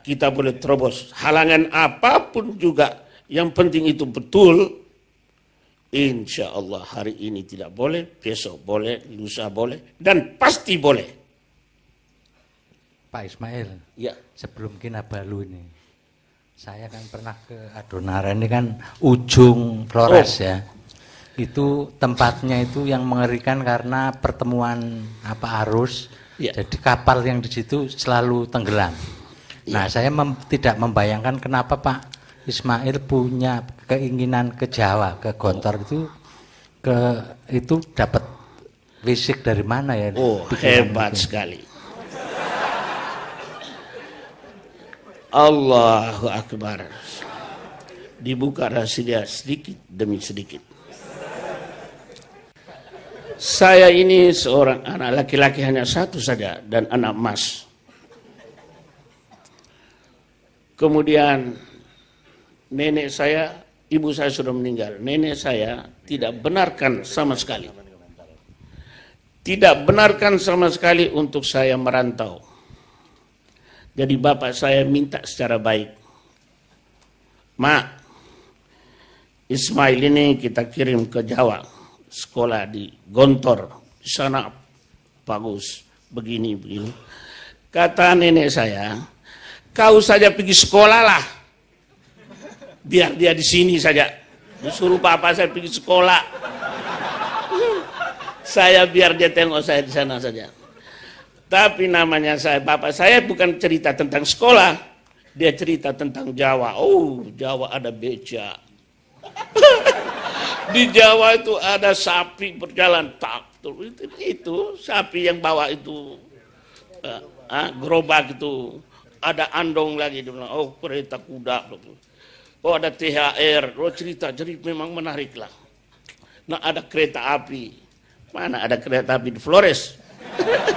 Kita boleh terobos. Halangan apa pun juga, yang penting itu betul. Insya Allah hari ini tidak boleh, besok boleh, lusa boleh, dan pasti boleh. Pak Ismail, Ya, sebelum Kinabalu ini, saya kan pernah ke Adonara ini kan ujung Flores Oh. ya. Itu tempatnya itu yang mengerikan karena pertemuan apa arus. Ya. Jadi kapal yang di situ selalu tenggelam. Nah, saya mem- tidak membayangkan kenapa Pak Ismail punya keinginan ke Jawa, ke Gontor itu ke itu dapat fisik dari mana ya? oh hebat itu? sekali. Allahu Akbar. Dibuka rahasia sedikit demi sedikit. Saya ini seorang anak laki-laki hanya satu saja dan anak emas. Kemudian nenek saya, ibu saya sudah meninggal. Nenek saya tidak benarkan sama sekali. Tidak benarkan sama sekali untuk saya merantau. Jadi bapak saya minta secara baik. Mak, Ismail ini kita kirim ke Jawa, sekolah di Gontor, di sana bagus, begini begini. Kata nenek saya, kau saja pergi sekolah lah, biar dia di sini saja. Disuruh papa saya pergi sekolah, [LAUGHS] saya biar dia tengok saya di sana saja. Tapi namanya saya, bapak saya bukan cerita tentang sekolah, dia cerita tentang Jawa. Oh, Jawa ada beca. [LAUGHS] Di Jawa itu ada sapi berjalan tak itu, itu sapi yang bawa itu eh, ah, gerobak itu. Ada andong lagi dia bilang oh kereta kuda. Oh ada THR oh cerita jadi memang menarik lah. Nah ada kereta api. Mana ada kereta api di Flores?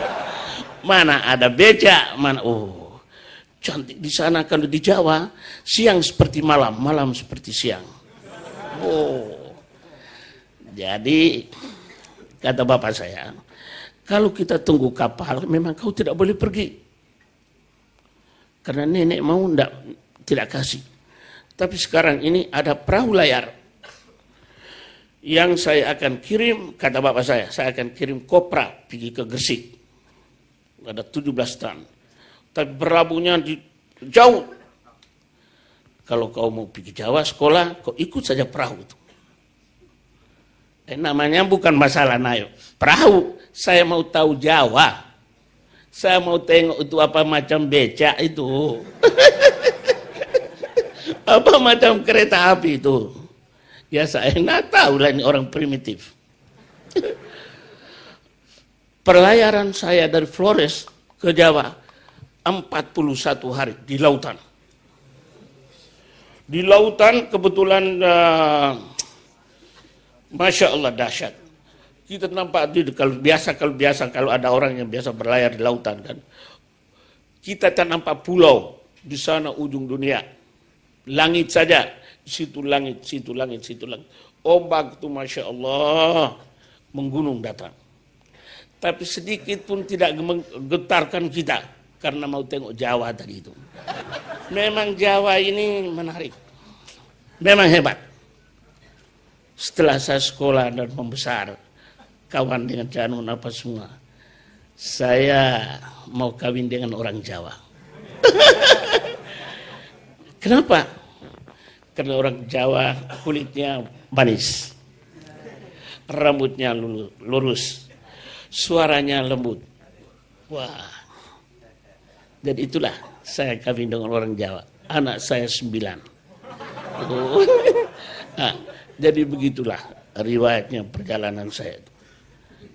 [LAUGHS] Mana ada beca? Mana oh cantik di sana kalau di Jawa. Siang seperti malam malam seperti siang. Oh jadi kata bapak saya kalau kita tunggu kapal memang kau tidak boleh pergi. Karena nenek mau ndak tidak kasih. Tapi sekarang ini ada perahu layar yang saya akan kirim kata bapak saya saya akan kirim kopra pergi ke Gresik. Ada 17 ton. Tapi berlabuhnya di jauh. Kalau kau mau pergi Jawa sekolah kau ikut saja perahu itu eh, namanya bukan masalah naik perahu saya mau tahu Jawa. Saya mau tengok itu apa macam becak itu. [LAUGHS] Apa macam kereta api itu. Ya saya nggak tahu lah ini orang primitif. [LAUGHS] Perlayaran saya dari Flores ke Jawa 41 hari di lautan. Di lautan kebetulan uh, masya Allah dahsyat. Kita nampak di kalau biasa kalau biasa kalau ada orang yang biasa berlayar di lautan kan kita tak nampak pulau di sana ujung dunia. Langit saja situ langit situ langit situ langit. Ombak itu masya Allah menggunung datang. Tapi sedikit pun tidak menggetarkan kita karena mau tengok Jawa tadi itu. Memang Jawa ini menarik. Memang hebat setelah saya sekolah dan membesar kawan dengan Janun apa semua saya mau kawin dengan orang Jawa [LAUGHS] kenapa karena orang Jawa kulitnya manis rambutnya lurus, suaranya lembut. Wah, dan itulah saya kawin dengan orang Jawa. Anak saya sembilan. Oh. [LAUGHS] Nah, jadi begitulah riwayatnya perjalanan saya itu.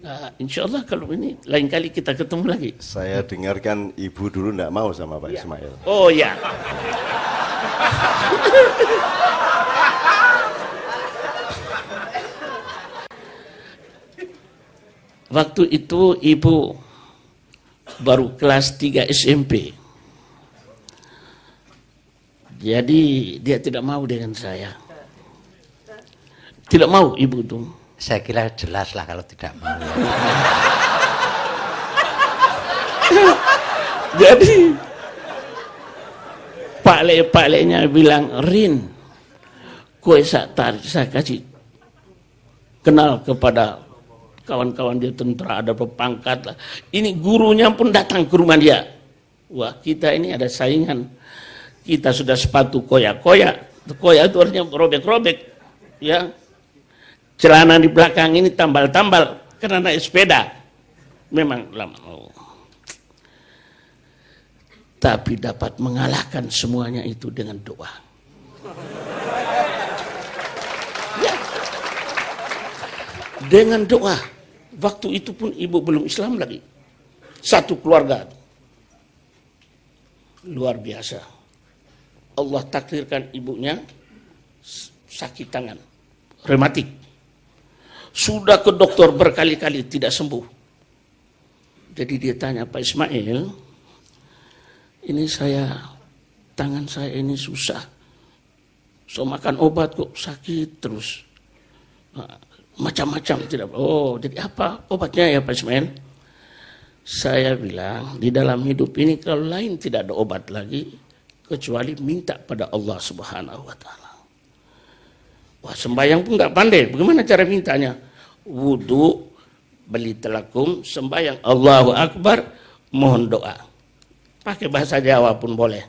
Nah, insya Allah kalau ini lain kali kita ketemu lagi. Saya dengarkan ibu dulu tidak mau sama Pak Ismail. Oh ya. Waktu itu ibu baru kelas 3 SMP. Jadi dia tidak mau dengan saya. Tidak mau ibu itu. Saya kira jelas lah kalau tidak mau. [LAUGHS] Jadi Pak Le Pak Le-nya bilang Rin, kue saya tarik saya kasih kenal kepada kawan-kawan dia tentara ada berpangkat lah. Ini gurunya pun datang ke rumah dia. Wah kita ini ada saingan. Kita sudah sepatu koyak-koyak. Koyak itu artinya robek-robek. Ya. Celana di belakang ini tambal-tambal karena naik sepeda. Memang lama. Oh tapi dapat mengalahkan semuanya itu dengan doa. Ya. Dengan doa. Waktu itu pun ibu belum Islam lagi. Satu keluarga. Luar biasa. Allah takdirkan ibunya sakit tangan. Rematik. Sudah ke dokter berkali-kali tidak sembuh. Jadi dia tanya Pak Ismail, ini saya tangan saya ini susah. So makan obat kok sakit terus. Nah, Macam-macam tidak. Oh, jadi apa obatnya ya Pak Ismail? Saya bilang di dalam hidup ini kalau lain tidak ada obat lagi kecuali minta pada Allah Subhanahu wa taala. Wah, sembahyang pun nggak pandai. Bagaimana cara mintanya? Wudhu, beli telakum, sembahyang Allahu Akbar, mohon doa. Pakai bahasa Jawa pun boleh.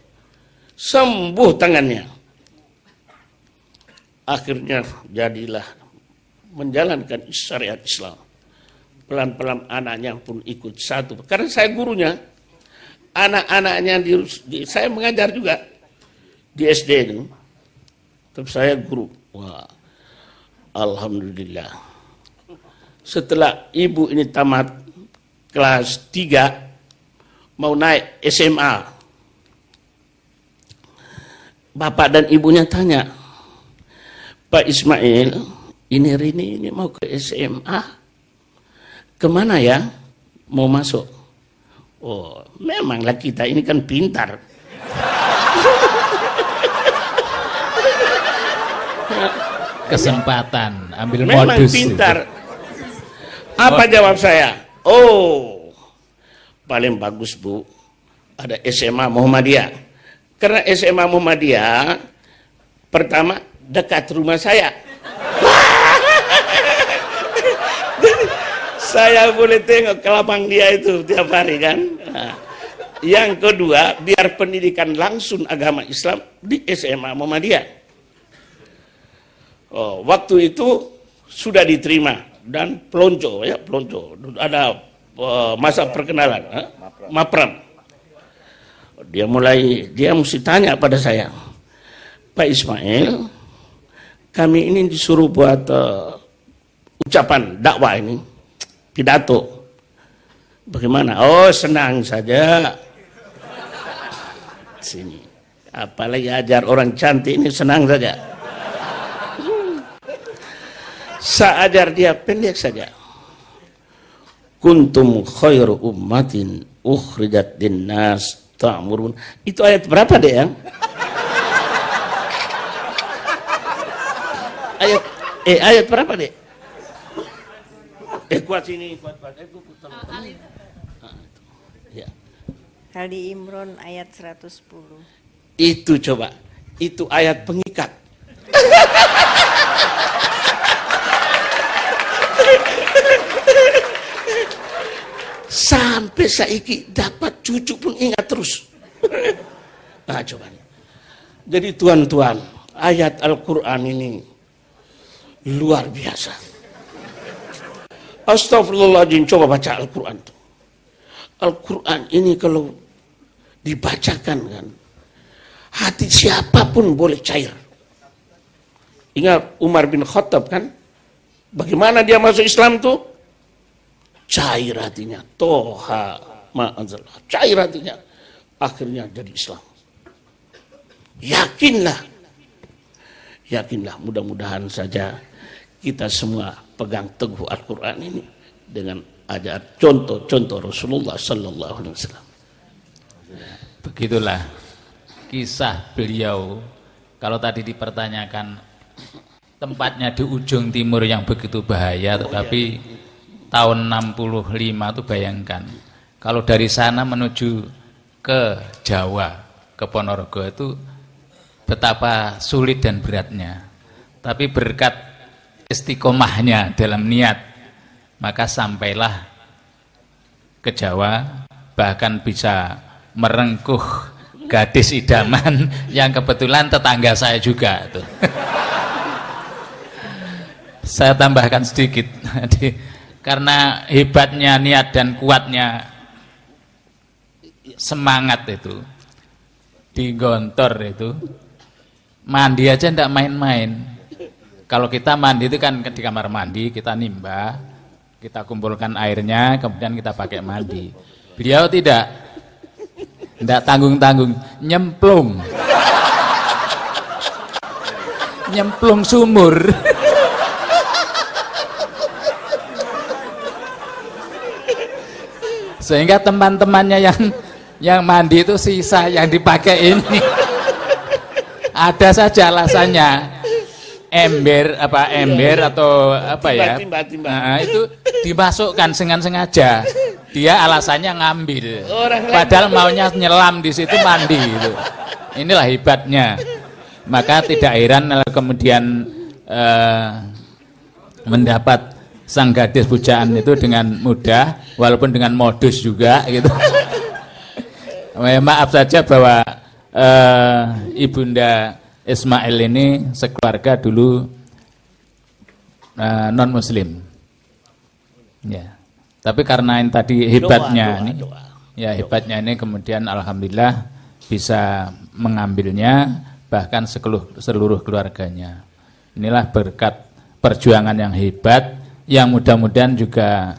Sembuh tangannya. Akhirnya jadilah menjalankan syariat Islam. Pelan-pelan anaknya pun ikut satu. Karena saya gurunya, anak-anaknya di, di, saya mengajar juga di SD itu. Tapi saya guru. Wah, Alhamdulillah. Setelah ibu ini tamat kelas 3, mau naik SMA. Bapak dan ibunya tanya, Pak Ismail, ini Rini ini mau ke SMA, ke mana ya? Mau masuk? Oh, memanglah kita ini kan pintar. [LAUGHS] Kesempatan, ambil Memang modus. pintar. Apa jawab saya? Oh, paling bagus bu, ada SMA Muhammadiyah. Karena SMA Muhammadiyah pertama dekat rumah saya. [LAUGHS] saya boleh tengok ke lapang dia itu tiap hari kan. Nah, yang kedua, biar pendidikan langsung agama Islam di SMA Muhammadiyah. Oh, waktu itu sudah diterima dan pelonco ya pelonco. Ada uh, masa perkenalan eh? mapram. Dia mulai dia mesti tanya pada saya Pak Ismail kami ini disuruh buat uh, ucapan dakwah ini pidato. Bagaimana? Oh senang saja. Sini. Apalagi ajar orang cantik ini senang saja saya ajar dia pendek saja. Kuntum khairu ummatin ukhrijat dinnas ta'murun. Itu ayat berapa deh ya? ayat eh ayat berapa deh? Eh kuat sini, kuat kuat. Eh, kuat, kuat. Ah. Ya. Ali Imran ayat 110. Itu coba. Itu ayat pengikat. [LAUGHS] Sampai saiki dapat cucu pun ingat terus. [LAUGHS] nah coba. Jadi tuan-tuan, ayat Al-Quran ini luar biasa. Astagfirullahaladzim, coba baca Al-Quran. Al-Quran ini kalau dibacakan kan, hati siapa pun boleh cair. Ingat Umar bin Khattab kan, bagaimana dia masuk Islam tuh? Cair hatinya, toha ma'anzalah, cair hatinya. Akhirnya jadi Islam. Yakinlah, yakinlah mudah-mudahan saja kita semua pegang teguh Al-Quran ini dengan ajar contoh-contoh Rasulullah Sallallahu Alaihi Wasallam. Begitulah kisah beliau. Kalau tadi dipertanyakan tempatnya di ujung timur yang begitu bahaya, tetapi tahun 65 itu bayangkan. Kalau dari sana menuju ke Jawa, ke Ponorogo itu betapa sulit dan beratnya. Tapi berkat istiqomahnya dalam niat, maka sampailah ke Jawa, bahkan bisa merengkuh gadis idaman [LAUGHS] yang kebetulan tetangga saya juga tuh. [LAUGHS] saya tambahkan sedikit. [LAUGHS] Karena hebatnya niat dan kuatnya semangat itu di gontor itu mandi aja ndak main-main. Kalau kita mandi itu kan di kamar mandi kita nimba, kita kumpulkan airnya, kemudian kita pakai mandi. Beliau tidak, tidak tanggung-tanggung, nyemplung, nyemplung sumur. Sehingga teman-temannya yang yang mandi itu sisa yang dipakai ini. Ada saja alasannya. Ember apa ember atau apa ya? Timba, timba, timba. Nah, itu dimasukkan dengan sengaja. Dia alasannya ngambil. Padahal maunya nyelam di situ mandi itu. Inilah hebatnya. Maka tidak heran kalau kemudian eh, mendapat sang gadis pujaan itu dengan mudah walaupun dengan modus juga gitu. [LAUGHS] Eh, maaf saja bahwa eh, ibunda Ismail ini sekeluarga dulu non muslim ya. Tapi karena yang tadi hebatnya doa, ini doa. ya hebatnya ini kemudian alhamdulillah bisa mengambilnya bahkan seluruh, seluruh keluarganya. Inilah berkat perjuangan yang hebat yang mudah-mudahan juga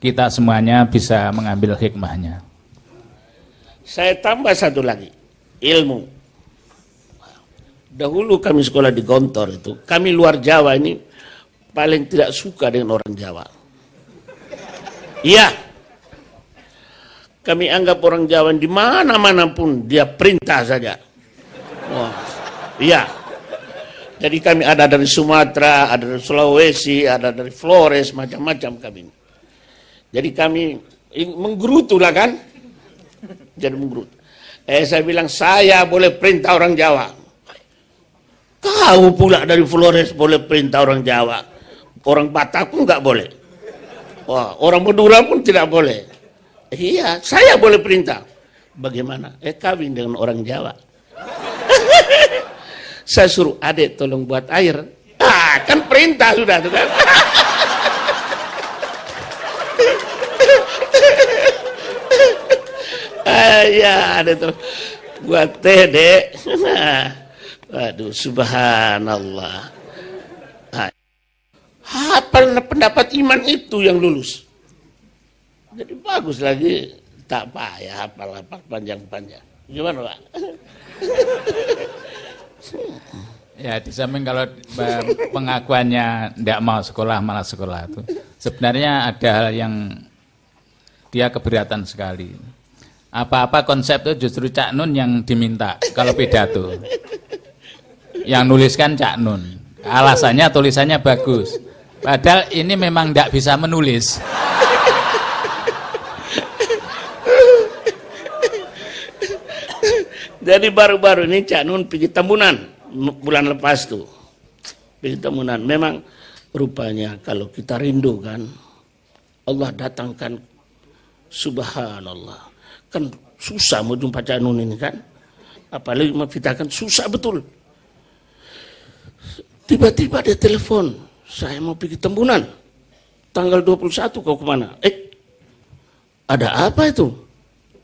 kita semuanya bisa mengambil hikmahnya Saya tambah satu lagi, ilmu. Dahulu kami sekolah di Gontor itu, kami luar Jawa ini paling tidak suka dengan orang Jawa. Iya. Kami anggap orang Jawa di mana-mana pun dia perintah saja. Wah, iya. Jadi kami ada dari Sumatera, ada dari Sulawesi, ada dari Flores, macam-macam kami. Jadi kami menggerutu lah kan, jadi menggerut. Eh saya bilang saya boleh perintah orang Jawa. Kau pula dari Flores boleh perintah orang Jawa. Orang Batak pun nggak boleh. Wah, orang Madura pun tidak boleh. Iya, saya boleh perintah. Bagaimana? Eh kawin dengan orang Jawa. Saya suruh adik tolong buat air. Ah, kan perintah sudah tuh kan. Ah, ya ada tuh buat teh dek waduh subhanallah Ah. apa pendapat iman itu yang lulus jadi bagus lagi tak payah hafal panjang-panjang gimana pak Ya di samping kalau pengakuannya tidak mau sekolah malah sekolah itu sebenarnya ada hal yang dia keberatan sekali. Apa-apa konsep itu justru Cak Nun yang diminta kalau pidato. Yang nuliskan Cak Nun. Alasannya tulisannya bagus. Padahal ini memang tidak bisa menulis. Jadi baru-baru ini Cak Nun pergi temunan bulan lepas tuh. Pergi temunan. Memang rupanya kalau kita rindu kan Allah datangkan subhanallah. Kan susah mau jumpa Cak Nun ini kan. Apalagi memfitahkan susah betul. Tiba-tiba dia telepon, saya mau pergi tembunan. tanggal 21 kau ke mana? Eh, ada apa itu?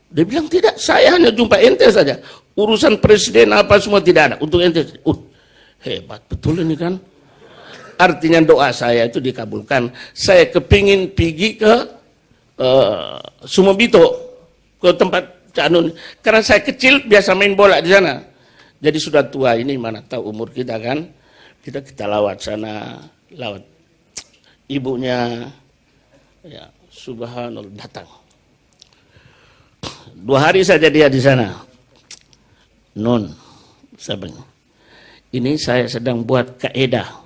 Dia bilang tidak, saya hanya jumpa ente saja. Urusan presiden apa semua tidak ada. Untuk ente, uh, hebat betul ini kan. Artinya doa saya itu dikabulkan. Saya kepingin pergi ke uh, Sumobito, ke tempat Cak Nun. Karena saya kecil biasa main bola di sana. Jadi sudah tua ini mana tahu umur kita kan. Kita kita lawat sana, lawat ibunya. Ya, subhanallah datang. Dua hari saja dia di sana. Non, sahabat. Ini saya sedang buat kaedah.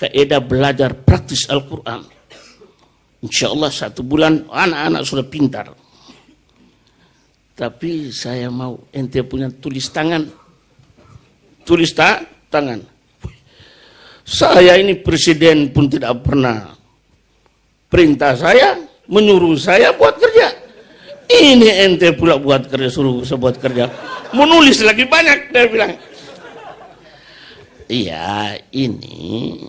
Kaedah belajar praktis Al-Quran. Insya Allah satu bulan anak-anak sudah pintar. Tapi saya mau ente punya tulis tangan. Tulis tak tangan. Saya ini presiden pun tidak pernah perintah saya, menyuruh saya buat kerja. Ini ente pula buat kerja, suruh saya buat kerja. Menulis lagi banyak, dia bilang. Iya, ini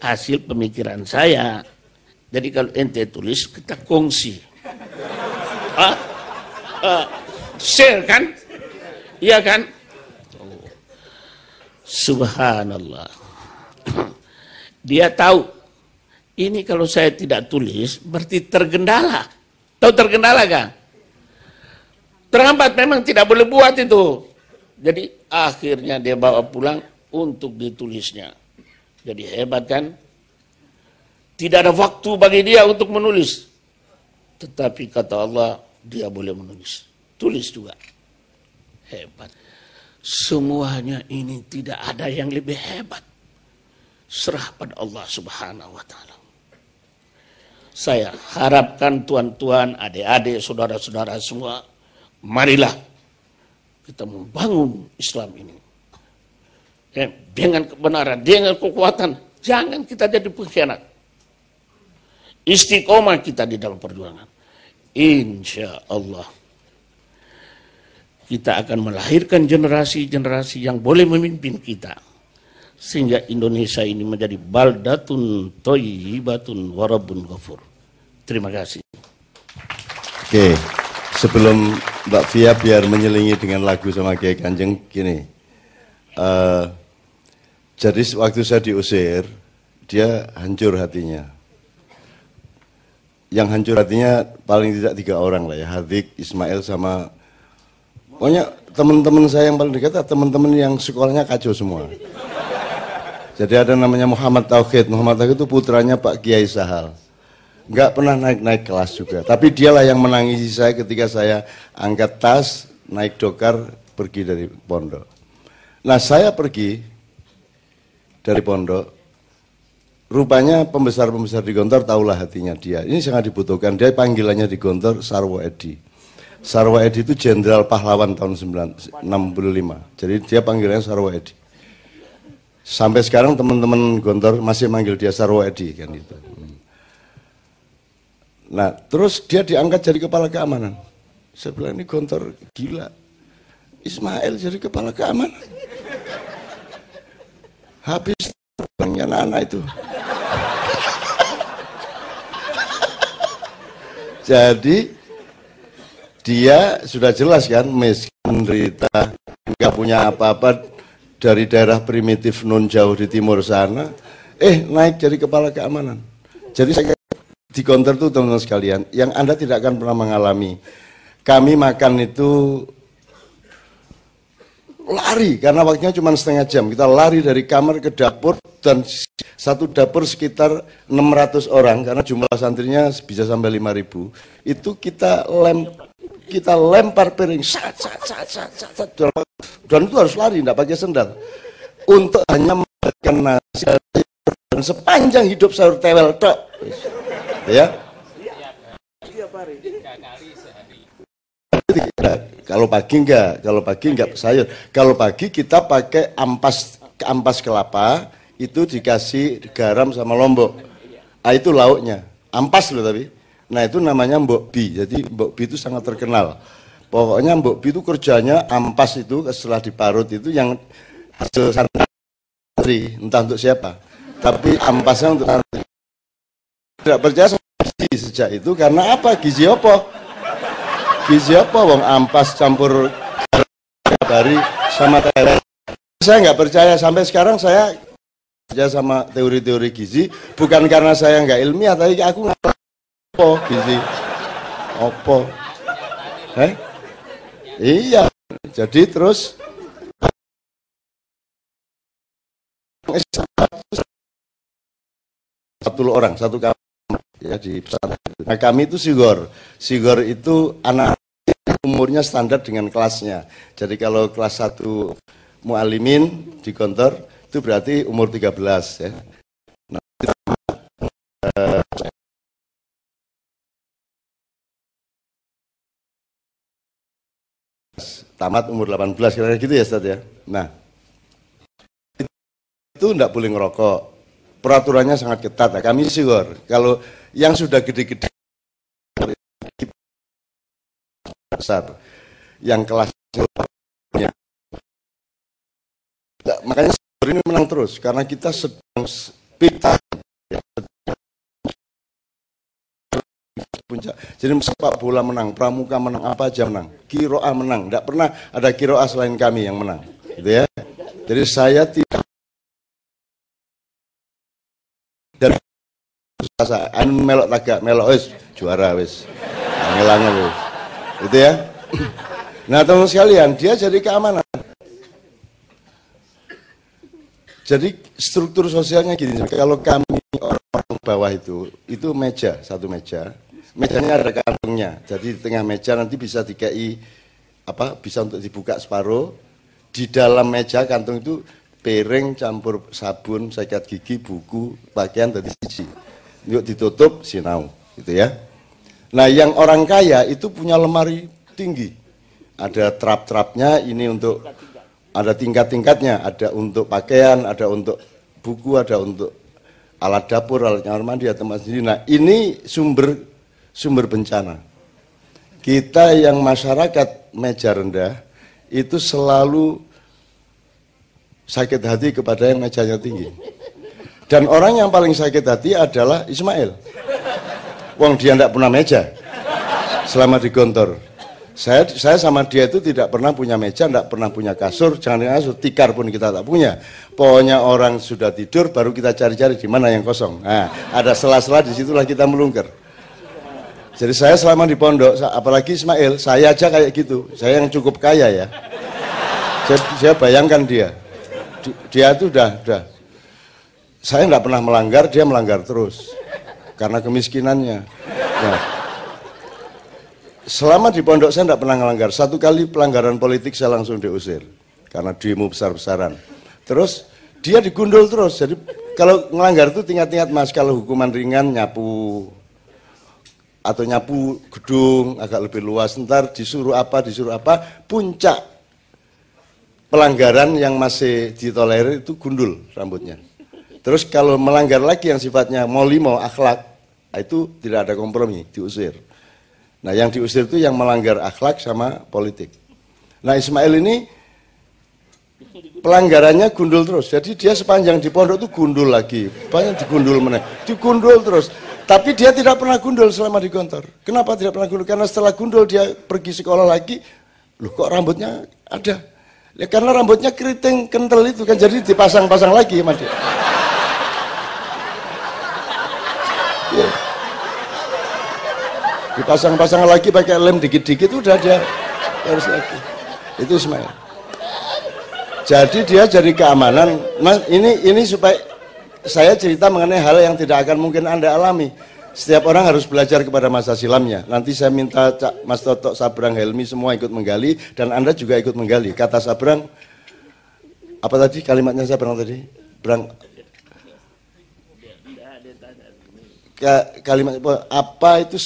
hasil pemikiran saya. Jadi kalau ente tulis, kita kongsi. Ah, ah, share kan? Iya kan? Subhanallah. Dia tahu ini kalau saya tidak tulis berarti tergendala. Tahu tergendala kan? Terhambat memang tidak boleh buat itu. Jadi akhirnya dia bawa pulang untuk ditulisnya. Jadi hebat kan? Tidak ada waktu bagi dia untuk menulis. Tetapi kata Allah, dia boleh menulis. Tulis juga. Hebat. Semuanya ini tidak ada yang lebih hebat. Serah pada Allah subhanahu wa ta'ala. Saya harapkan tuan-tuan, adik-adik, saudara-saudara semua, marilah kita membangun Islam ini. Ya, dengan kebenaran, dengan kekuatan, jangan kita jadi pengkhianat. Istiqomah kita di dalam perjuangan. Insya Allah kita akan melahirkan generasi-generasi yang boleh memimpin kita sehingga Indonesia ini menjadi baldatun thayyibatun warabun ghafur. Terima kasih. Oke, sebelum Mbak Fia biar menyelingi dengan lagu sama Kiai Kanjeng gini. Eh, jadi waktu saya diusir, dia hancur hatinya. Yang hancur hatinya paling tidak tiga orang lah ya, Hadik, Ismail sama pokoknya teman-teman saya yang paling dekat teman-teman yang sekolahnya kacau semua. Jadi ada namanya Muhammad Tauhid. Muhammad Tauhid itu putranya Pak Kiai Sahal. Enggak pernah naik-naik kelas juga. Tapi dialah yang menangisi saya ketika saya angkat tas, naik dokar, pergi dari pondok. Nah saya pergi dari pondok, rupanya pembesar-pembesar di Gontor tahulah hatinya dia. Ini sangat dibutuhkan. Dia panggilannya di Gontor Sarwo Edi. Sarwo Edi itu jenderal pahlawan tahun 65. Jadi dia panggilannya Sarwo Edi. Sampai sekarang teman-teman Gontor masih manggil dia Sarwo Edi kan itu. Nah, terus dia diangkat jadi kepala keamanan. Saya bilang ini Gontor gila. Ismail jadi kepala keamanan. Habis terbangnya Nana itu. [LAUGHS] Jadi dia sudah jelas kan miskin, menderita, nggak punya apa-apa dari daerah primitif non jauh di timur sana, eh naik jadi kepala keamanan. Jadi saya di counter itu teman-teman sekalian, yang Anda tidak akan pernah mengalami. Kami makan itu lari karena waktunya cuma setengah jam. Kita lari dari kamar ke dapur dan satu dapur sekitar 600 orang karena jumlah santrinya bisa sampai 5000. Itu kita lem kita lempar piring sat sat sat sat sat, sat dan itu harus lari tidak pakai sendal untuk hanya mendapatkan nasi dan sepanjang hidup sahur tewel tok ya kalau pagi enggak, kalau pagi enggak sayur. Kalau pagi kita pakai ampas ampas kelapa itu dikasih garam sama lombok. Ah itu lauknya. Ampas loh tapi. Nah itu namanya Mbok Bi. Jadi Mbok Bi itu sangat terkenal. Pokoknya Mbok Bi itu kerjanya ampas itu setelah diparut itu yang hasil santri entah untuk siapa. Tapi ampasnya untuk santri. tidak percaya sejak itu karena apa? Gizi apa? Gizi apa? Wong ampas campur hari sama tele. Saya nggak percaya sampai sekarang saya percaya sama teori-teori gizi bukan karena saya nggak ilmiah tapi aku nggak apa gizi apa eh iya jadi terus satu orang satu kamar ya di pesantren. Nah kami itu sigor, sigor itu anak umurnya standar dengan kelasnya. Jadi kalau kelas 1 mualimin di kantor itu berarti umur 13 ya. Nah, eh, tamat umur 18 kira-kira gitu ya Ustaz ya. Nah, itu enggak boleh ngerokok. Peraturannya sangat ketat. Kami sigor. Kalau yang sudah gede-gede besar, yang kelas. Nah, makanya ini menang terus karena kita sedang time, ya. Jadi sepak bola menang, pramuka menang, apa aja menang. Kiroa menang, tidak pernah ada kiroa selain kami yang menang. Gitu ya. Jadi saya tidak dan Sasa, anu melok tagak, melok wis juara wis. Angel-angel wis. Gitu ya. Nah, teman sekalian, dia jadi keamanan. Jadi struktur sosialnya gini, kalau kami orang bawah itu, itu meja, satu meja. Mejanya ada kantongnya. Jadi di tengah meja nanti bisa dikai apa? Bisa untuk dibuka separuh. Di dalam meja kantung itu piring campur sabun, sikat gigi, buku, pakaian dari siji. Yuk ditutup sinau, gitu ya. Nah, yang orang kaya itu punya lemari tinggi. Ada trap-trapnya ini untuk ada tingkat-tingkatnya, ada untuk pakaian, ada untuk buku, ada untuk alat dapur, alat kamar mandi, ada tempat. Nah, ini sumber sumber bencana. Kita yang masyarakat meja rendah itu selalu sakit hati kepada yang mejanya tinggi. Dan orang yang paling sakit hati adalah Ismail. Wong dia tidak pernah meja selama di gontor. Saya, saya sama dia itu tidak pernah punya meja, tidak pernah punya kasur, jangan kasur, tikar pun kita tak punya. Pokoknya orang sudah tidur, baru kita cari-cari di mana yang kosong. Nah, ada sela-sela di situlah kita melungker. Jadi saya selama di pondok, apalagi Ismail, saya aja kayak gitu. Saya yang cukup kaya ya. Saya, saya bayangkan dia. Dia itu udah, udah. Saya nggak pernah melanggar, dia melanggar terus. Karena kemiskinannya. Nah, selama di pondok saya tidak pernah melanggar. Satu kali pelanggaran politik saya langsung diusir. Karena demo besar-besaran. Terus dia digundul terus. Jadi kalau melanggar itu tingkat-tingkat mas. Kalau hukuman ringan nyapu atau nyapu gedung agak lebih luas. Ntar disuruh apa, disuruh apa. Puncak pelanggaran yang masih ditolerir itu gundul rambutnya. Terus kalau melanggar lagi yang sifatnya mau limo, akhlak, nah itu tidak ada kompromi, diusir. Nah yang diusir itu yang melanggar akhlak sama politik. Nah Ismail ini pelanggarannya gundul terus. Jadi dia sepanjang di pondok itu gundul lagi. Banyak digundul mana? Digundul terus. Tapi dia tidak pernah gundul selama di kantor. Kenapa tidak pernah gundul? Karena setelah gundul dia pergi sekolah lagi. Loh kok rambutnya ada? Ya karena rambutnya keriting kental itu kan jadi dipasang-pasang lagi sama dia. Ya. Dipasang-pasang lagi pakai lem dikit-dikit udah dia harus lagi. Itu Ismail. Jadi dia jadi keamanan. Mas, ini ini supaya saya cerita mengenai hal yang tidak akan mungkin Anda alami. Setiap orang harus belajar kepada masa silamnya. Nanti saya minta Cak Mas Toto, Sabrang, Helmi semua ikut menggali dan Anda juga ikut menggali. Kata Sabrang apa tadi kalimatnya Sabrang tadi? Brang kalimat apa itu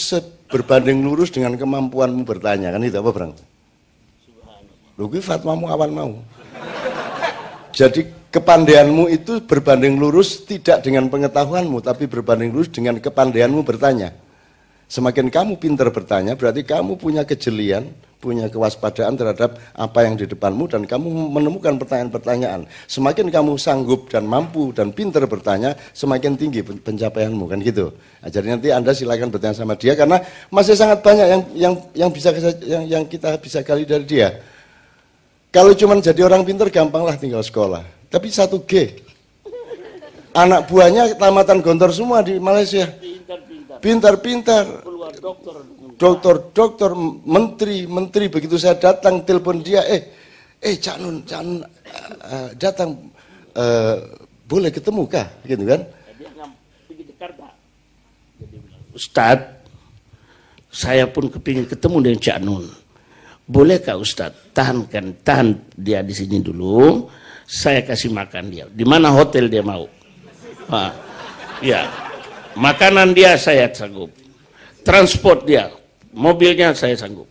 berbanding lurus dengan kemampuanmu bertanya kan itu apa Brang? Lu fatwamu awan mau. Jadi kepandaianmu itu berbanding lurus tidak dengan pengetahuanmu tapi berbanding lurus dengan kepandaianmu bertanya. Semakin kamu pintar bertanya, berarti kamu punya kejelian, punya kewaspadaan terhadap apa yang di depanmu dan kamu menemukan pertanyaan-pertanyaan. Semakin kamu sanggup dan mampu dan pintar bertanya, semakin tinggi pen- pencapaianmu kan gitu. Nah, jadi nanti Anda silakan bertanya sama dia karena masih sangat banyak yang yang yang bisa yang, yang kita bisa gali dari dia. Kalau cuma jadi orang pintar gampanglah tinggal sekolah. Tapi satu G. Anak buahnya tamatan gontor semua di Malaysia. Pintar-pintar. Dokter-dokter, menteri, menteri begitu saya datang telepon dia, eh, eh Cak Nun, Cak Nun eh, datang, eh, boleh ketemu kah? Gitu kan? Ustadz, saya pun kepingin ketemu dengan Cak Nun. Bolehkah Ustadz tahankan, tahan dia di sini dulu, saya kasih makan dia. Di mana hotel dia mau? Ah, ya, makanan dia saya sanggup, transport dia, mobilnya saya sanggup.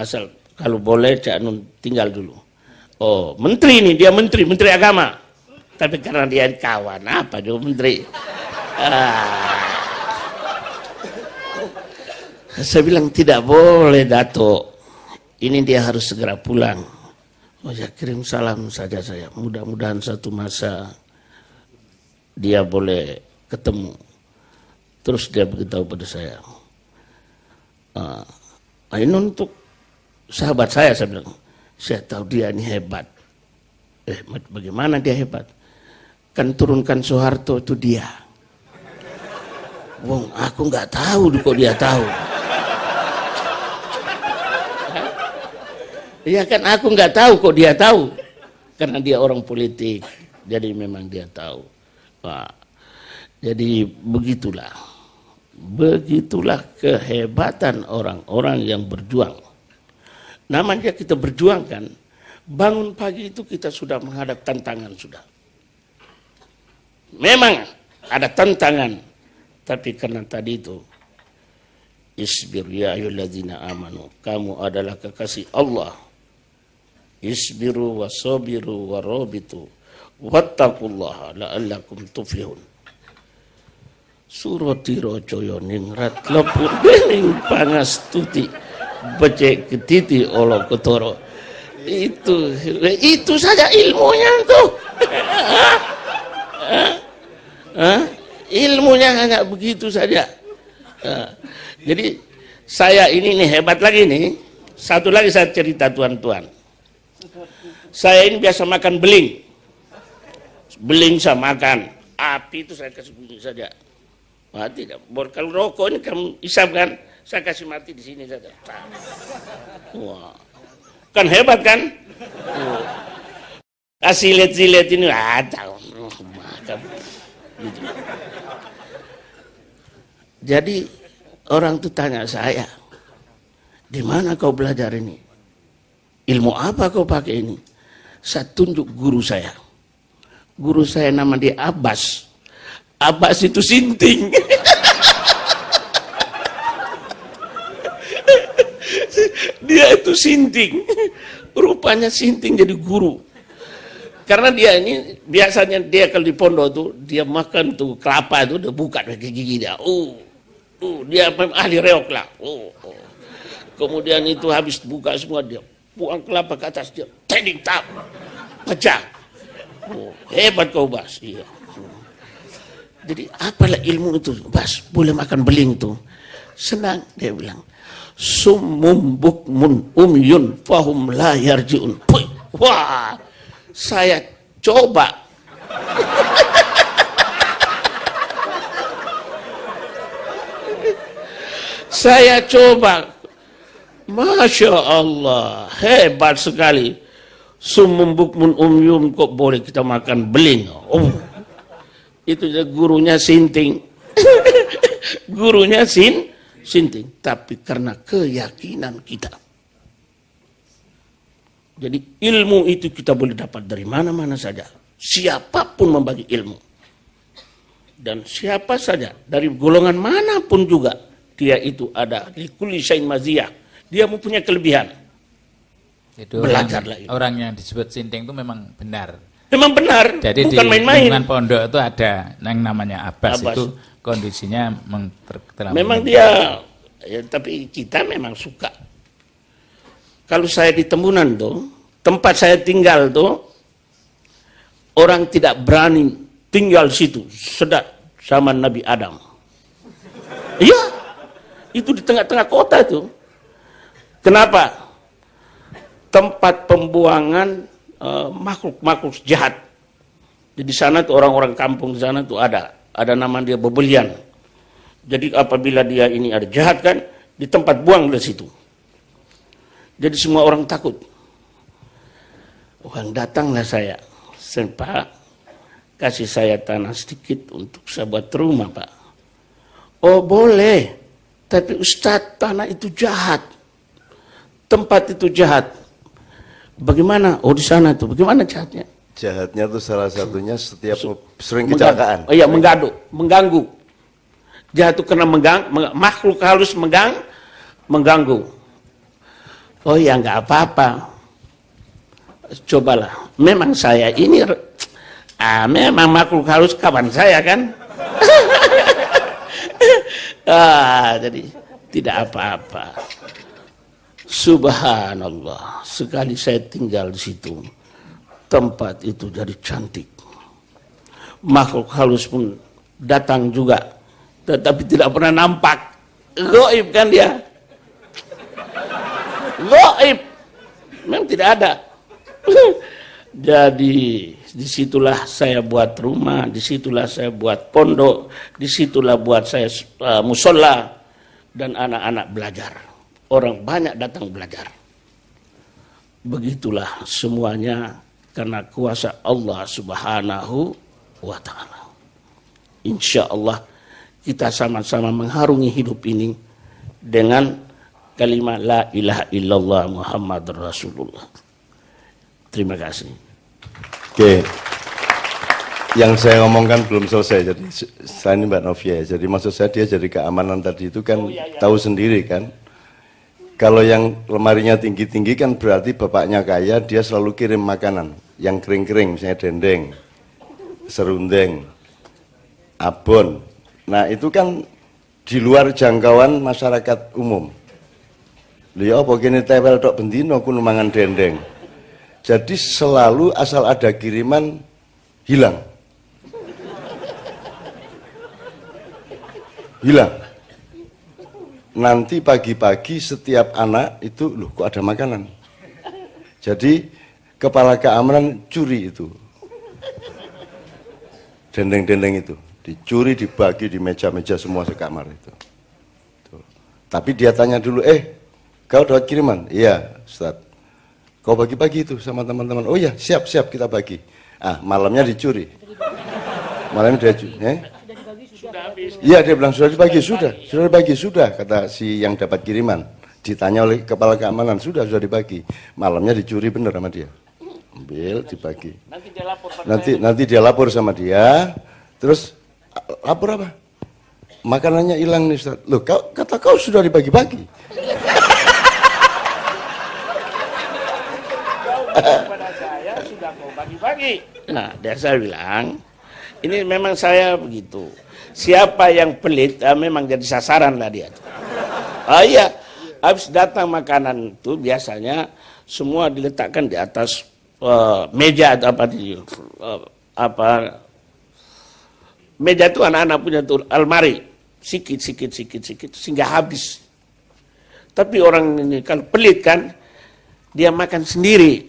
Asal kalau boleh Cak Nun tinggal dulu. Oh, menteri ini dia menteri, menteri agama. Tapi karena dia kawan, apa dia menteri? Ah. Saya bilang tidak boleh Dato. Ini dia harus segera pulang. Oh ya kirim salam saja saya. Mudah-mudahan satu masa dia boleh ketemu. Terus dia beritahu pada saya. Ah, ini untuk sahabat saya saya bilang. Saya tahu dia ini hebat. Eh bagaimana dia hebat? Kan turunkan Soeharto itu dia. Wong aku nggak tahu kok dia tahu. Iya kan aku nggak tahu kok dia tahu. Karena dia orang politik. Jadi memang dia tahu. Wah, jadi begitulah. Begitulah kehebatan orang-orang yang berjuang. Namanya kita berjuang kan. Bangun pagi itu kita sudah menghadap tantangan sudah. Memang ada tantangan. Tapi karena tadi itu Isbir ya amanu. Kamu adalah kekasih Allah. Isbiru wa sabiru wa rabitu. Wattaqullaha la'allakum tuflihun. Surati rojoyo ningrat lepur bening pangastuti becek ketiti olo ketoro. Itu itu saja ilmunya tuh. [LAUGHS] Ilmunya hanya begitu saja. Jadi saya ini nih hebat lagi nih. Satu lagi saya cerita tuan-tuan. Saya ini biasa makan beling. Beling saya makan. Api itu saya kasih bunyi saja. Mati tidak. Kalau rokok ini kamu isap kan, saya kasih mati di sini saja. Wah. Kan hebat kan? Kasih lihat-lihat ini ada. Gitu. Jadi orang itu tanya saya, di mana kau belajar ini? Ilmu apa kau pakai ini? Saya tunjuk guru saya. Guru saya nama dia Abbas. Abbas itu sinting. [LAUGHS] dia itu sinting. Rupanya sinting jadi guru. Karena dia ini biasanya dia kalau di pondok tuh dia makan tuh kelapa itu udah buka pakai gigi dia. Uh, uh, dia ahli reok lah. Uh, uh. Kemudian itu habis buka semua dia buang kelapa ke atas dia tending tap pecah. Oh, hebat kau Bas. Iya. Jadi apalah ilmu itu Bas boleh makan beling itu. Senang dia bilang. Summum bukmun umyun fahum la yarjiun. Wah, saya coba. [LAUGHS] saya coba. Masya Allah, hebat sekali. Summum bukmun umyun kok boleh kita makan beling. Oh, itu gurunya sinting. [LAUGHS] gurunya sin, sinting. Tapi karena keyakinan kita. Jadi ilmu itu kita boleh dapat dari mana-mana saja. Siapa pun membagi ilmu. Dan siapa saja, dari golongan mana pun juga, dia itu ada. Syain maziyah. Dia mempunyai kelebihan. Itu Belajarlah orang, itu. orang yang disebut sinting itu memang benar. Memang benar, Jadi bukan main-main. lingkungan pondok itu ada yang namanya Abbas, Abbas. itu kondisinya memang Memang dia Ya, tapi kita memang suka. Kalau saya di Tembunan tuh, tempat saya tinggal tuh, orang tidak berani tinggal situ, sedap sama Nabi Adam. Iya, itu di tengah-tengah kota itu. Kenapa? Tempat pembuangan eh, makhluk-makhluk jahat. Jadi di sana tuh orang-orang kampung sana tuh ada, ada nama dia Bebelian. Jadi apabila dia ini ada jahat kan, di tempat buang di situ. Jadi semua orang takut. Orang datanglah saya Pak, kasih saya tanah sedikit untuk saya buat rumah Pak. Oh boleh, tapi Ustadz tanah itu jahat. Tempat itu jahat. Bagaimana? Oh di sana tuh, bagaimana jahatnya? Jahatnya tuh salah satunya setiap sering kecelakaan. Oh iya, mengganggu, mengganggu. Jahat itu kena menggang, meng- makhluk halus menggang, mengganggu. Oh ya nggak apa-apa. Cobalah. Memang saya ini, ah memang makhluk halus kawan saya kan. [LAUGHS] ah, jadi tidak apa-apa. Subhanallah, sekali saya tinggal di situ, tempat itu jadi cantik. Makhluk halus pun datang juga tetapi tidak pernah nampak. Goib kan dia? Goib memang tidak ada. [LAUGHS] Jadi di situlah saya buat rumah di situlah saya buat pondok di situlah buat saya uh, musola dan anak-anak belajar orang banyak datang belajar begitulah semuanya karena kuasa Allah Subhanahu wa taala. Insya Allah kita sama-sama mengharungi hidup ini dengan kalimat la ilaha illallah Muhammad Rasulullah. Terima kasih. Oke. Yang saya ngomongkan belum selesai. Jadi saya ini Mbak Novia. ya. Jadi maksud saya dia jadi keamanan tadi itu kan tahu sendiri kan. Kalau yang lemarinya tinggi-tinggi kan berarti bapaknya kaya, dia selalu kirim makanan yang kering-kering, misalnya dendeng, serundeng, abon. Nah itu kan di luar jangkauan masyarakat umum. Lho ya apa kene tewel tok bendino kudu mangan dendeng. Jadi selalu asal ada kiriman hilang. Hilang. Nanti pagi-pagi setiap anak itu loh kok ada makanan. Jadi kepala keamanan curi itu. Dendeng-dendeng itu dicuri dibagi di meja-meja semua sekamar itu. Tuh. Tapi dia tanya dulu, eh kau dapat kiriman? Iya, Ustaz. Kau bagi-bagi itu sama teman-teman. Oh iya, siap siap kita bagi. Ah, malamnya dicuri. Malamnya dia. Eh? Iya, dia bilang sudah dibagi, sudah, sudah dibagi, sudah kata si yang dapat kiriman. Ditanya oleh kepala keamanan, sudah sudah dibagi. Malamnya dicuri bener sama dia. Ambil, dibagi. Nanti dia lapor Nanti nanti dia lapor sama dia, terus lapor apa? Makanannya hilang nih Ustaz. Loh, kau, kata kau sudah dibagi-bagi. kepada saya sudah kau bagi-bagi. Nah, dia saya bilang, ini memang saya begitu. Siapa yang pelit, ah, memang jadi sasaran lah dia. Ah iya, habis datang makanan itu biasanya semua diletakkan di atas eh, meja atau apa di eh, apa meja itu anak-anak punya tuh almari sikit sikit sikit sikit sehingga habis. Tapi orang ini kalau pelit kan dia makan sendiri.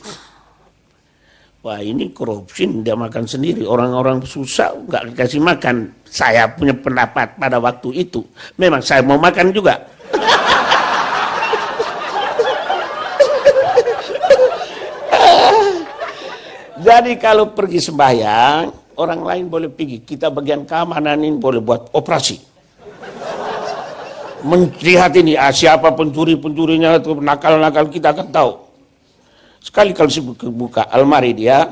Wah ini korupsi, dia makan sendiri. Orang-orang susah nggak dikasih makan. Saya punya pendapat pada waktu itu. Memang saya mau makan juga. [LAUGHS] Jadi kalau pergi sembahyang, orang lain boleh pergi. Kita bagian keamanan ini boleh buat operasi. Melihat ini, ah, siapa pencuri-pencurinya, nakal-nakal kita akan tahu. Sekali kalau buka, almari dia,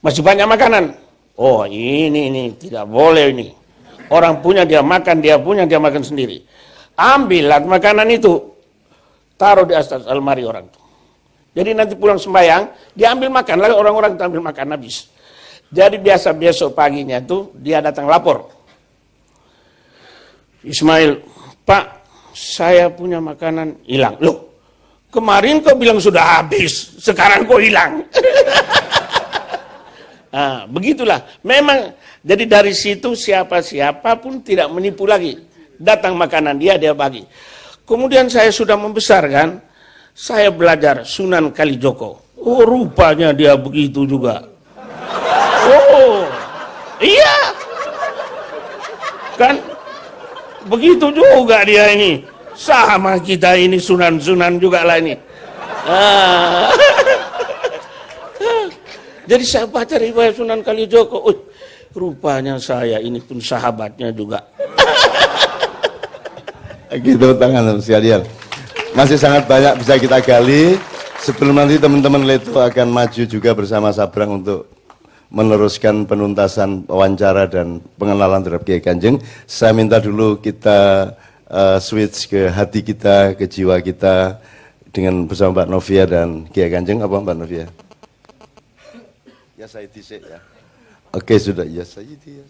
masih banyak makanan. Oh ini, ini, tidak boleh ini. Orang punya dia makan, dia punya dia makan sendiri. Ambillah makanan itu, taruh di atas almari orang itu. Jadi nanti pulang sembahyang, dia ambil makan, lalu orang-orang ambil makan habis. Jadi biasa besok paginya itu dia datang lapor. Ismail, Pak, saya punya makanan hilang. Loh, kemarin kau bilang sudah habis, sekarang kau hilang. nah, [LAUGHS] begitulah. Memang, jadi dari situ siapa-siapa pun tidak menipu lagi. Datang makanan dia, dia bagi. Kemudian saya sudah membesarkan, saya belajar Sunan Kalijoko. Oh, rupanya dia begitu juga. Oh, iya. Kan begitu juga dia ini. Sama kita ini sunan-sunan juga lah ini. Ah. [LAUGHS] Jadi saya baca riwayat Sunan Kalijogo. Oh, rupanya saya ini pun sahabatnya juga. [LAUGHS] Gitu tangan sekalian. Masih sangat banyak bisa kita gali. Sebelum nanti teman-teman Leto akan maju juga bersama Sabrang untuk meneruskan penuntasan wawancara dan pengenalan terhadap Kiai Kanjeng. Saya minta dulu kita uh, switch ke hati kita, ke jiwa kita dengan bersama Mbak Novia dan Kiai Kanjeng apa Mbak Novia? Ya saya disik ya. Oke sudah ya saya ya.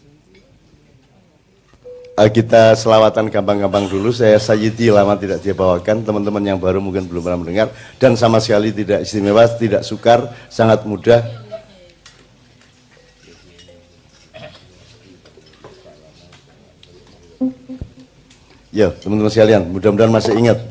Uh, kita selawatan gampang-gampang dulu. Saya Sayyidi lama tidak dia bawakan. Teman-teman yang baru mungkin belum pernah mendengar dan sama sekali tidak istimewa, tidak sukar, sangat mudah. Ya, teman-teman sekalian, mudah-mudahan masih ingat.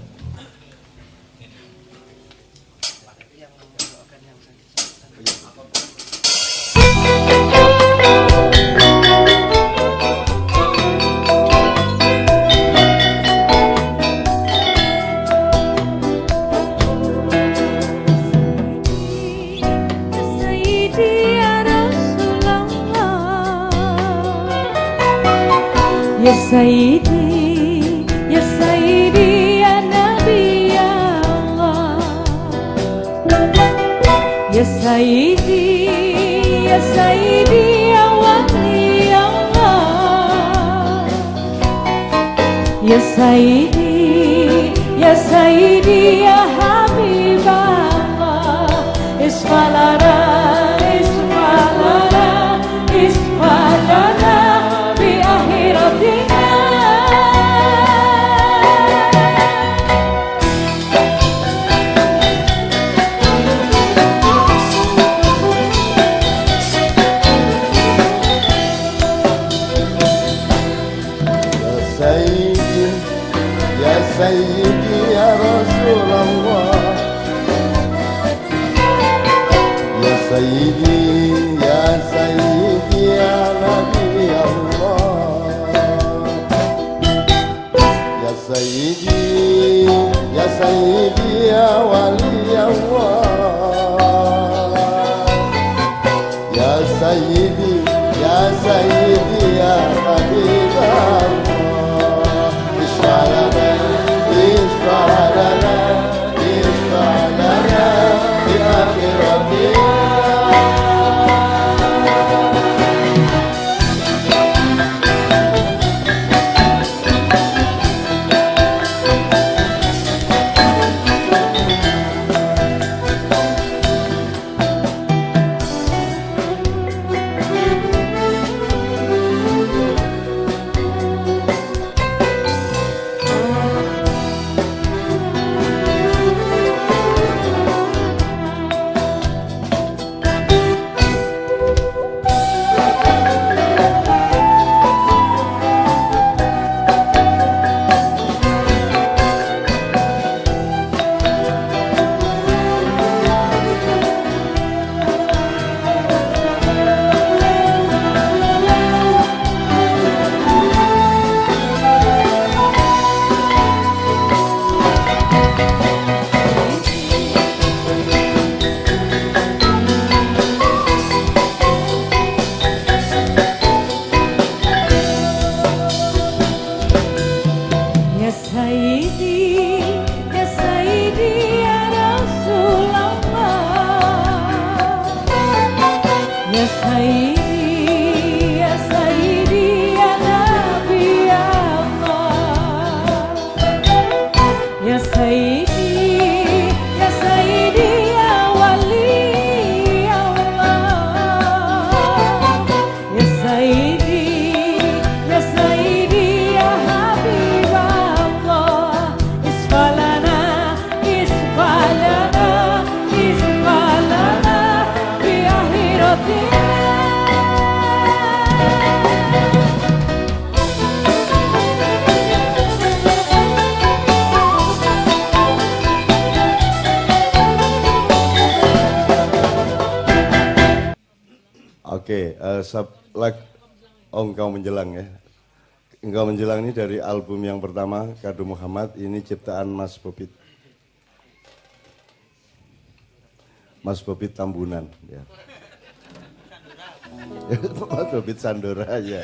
pertama kado Muhammad ini ciptaan Mas Bobit. Mas Bobit Tambunan ya. [LAUGHS] Mas Bobit Sandora ya.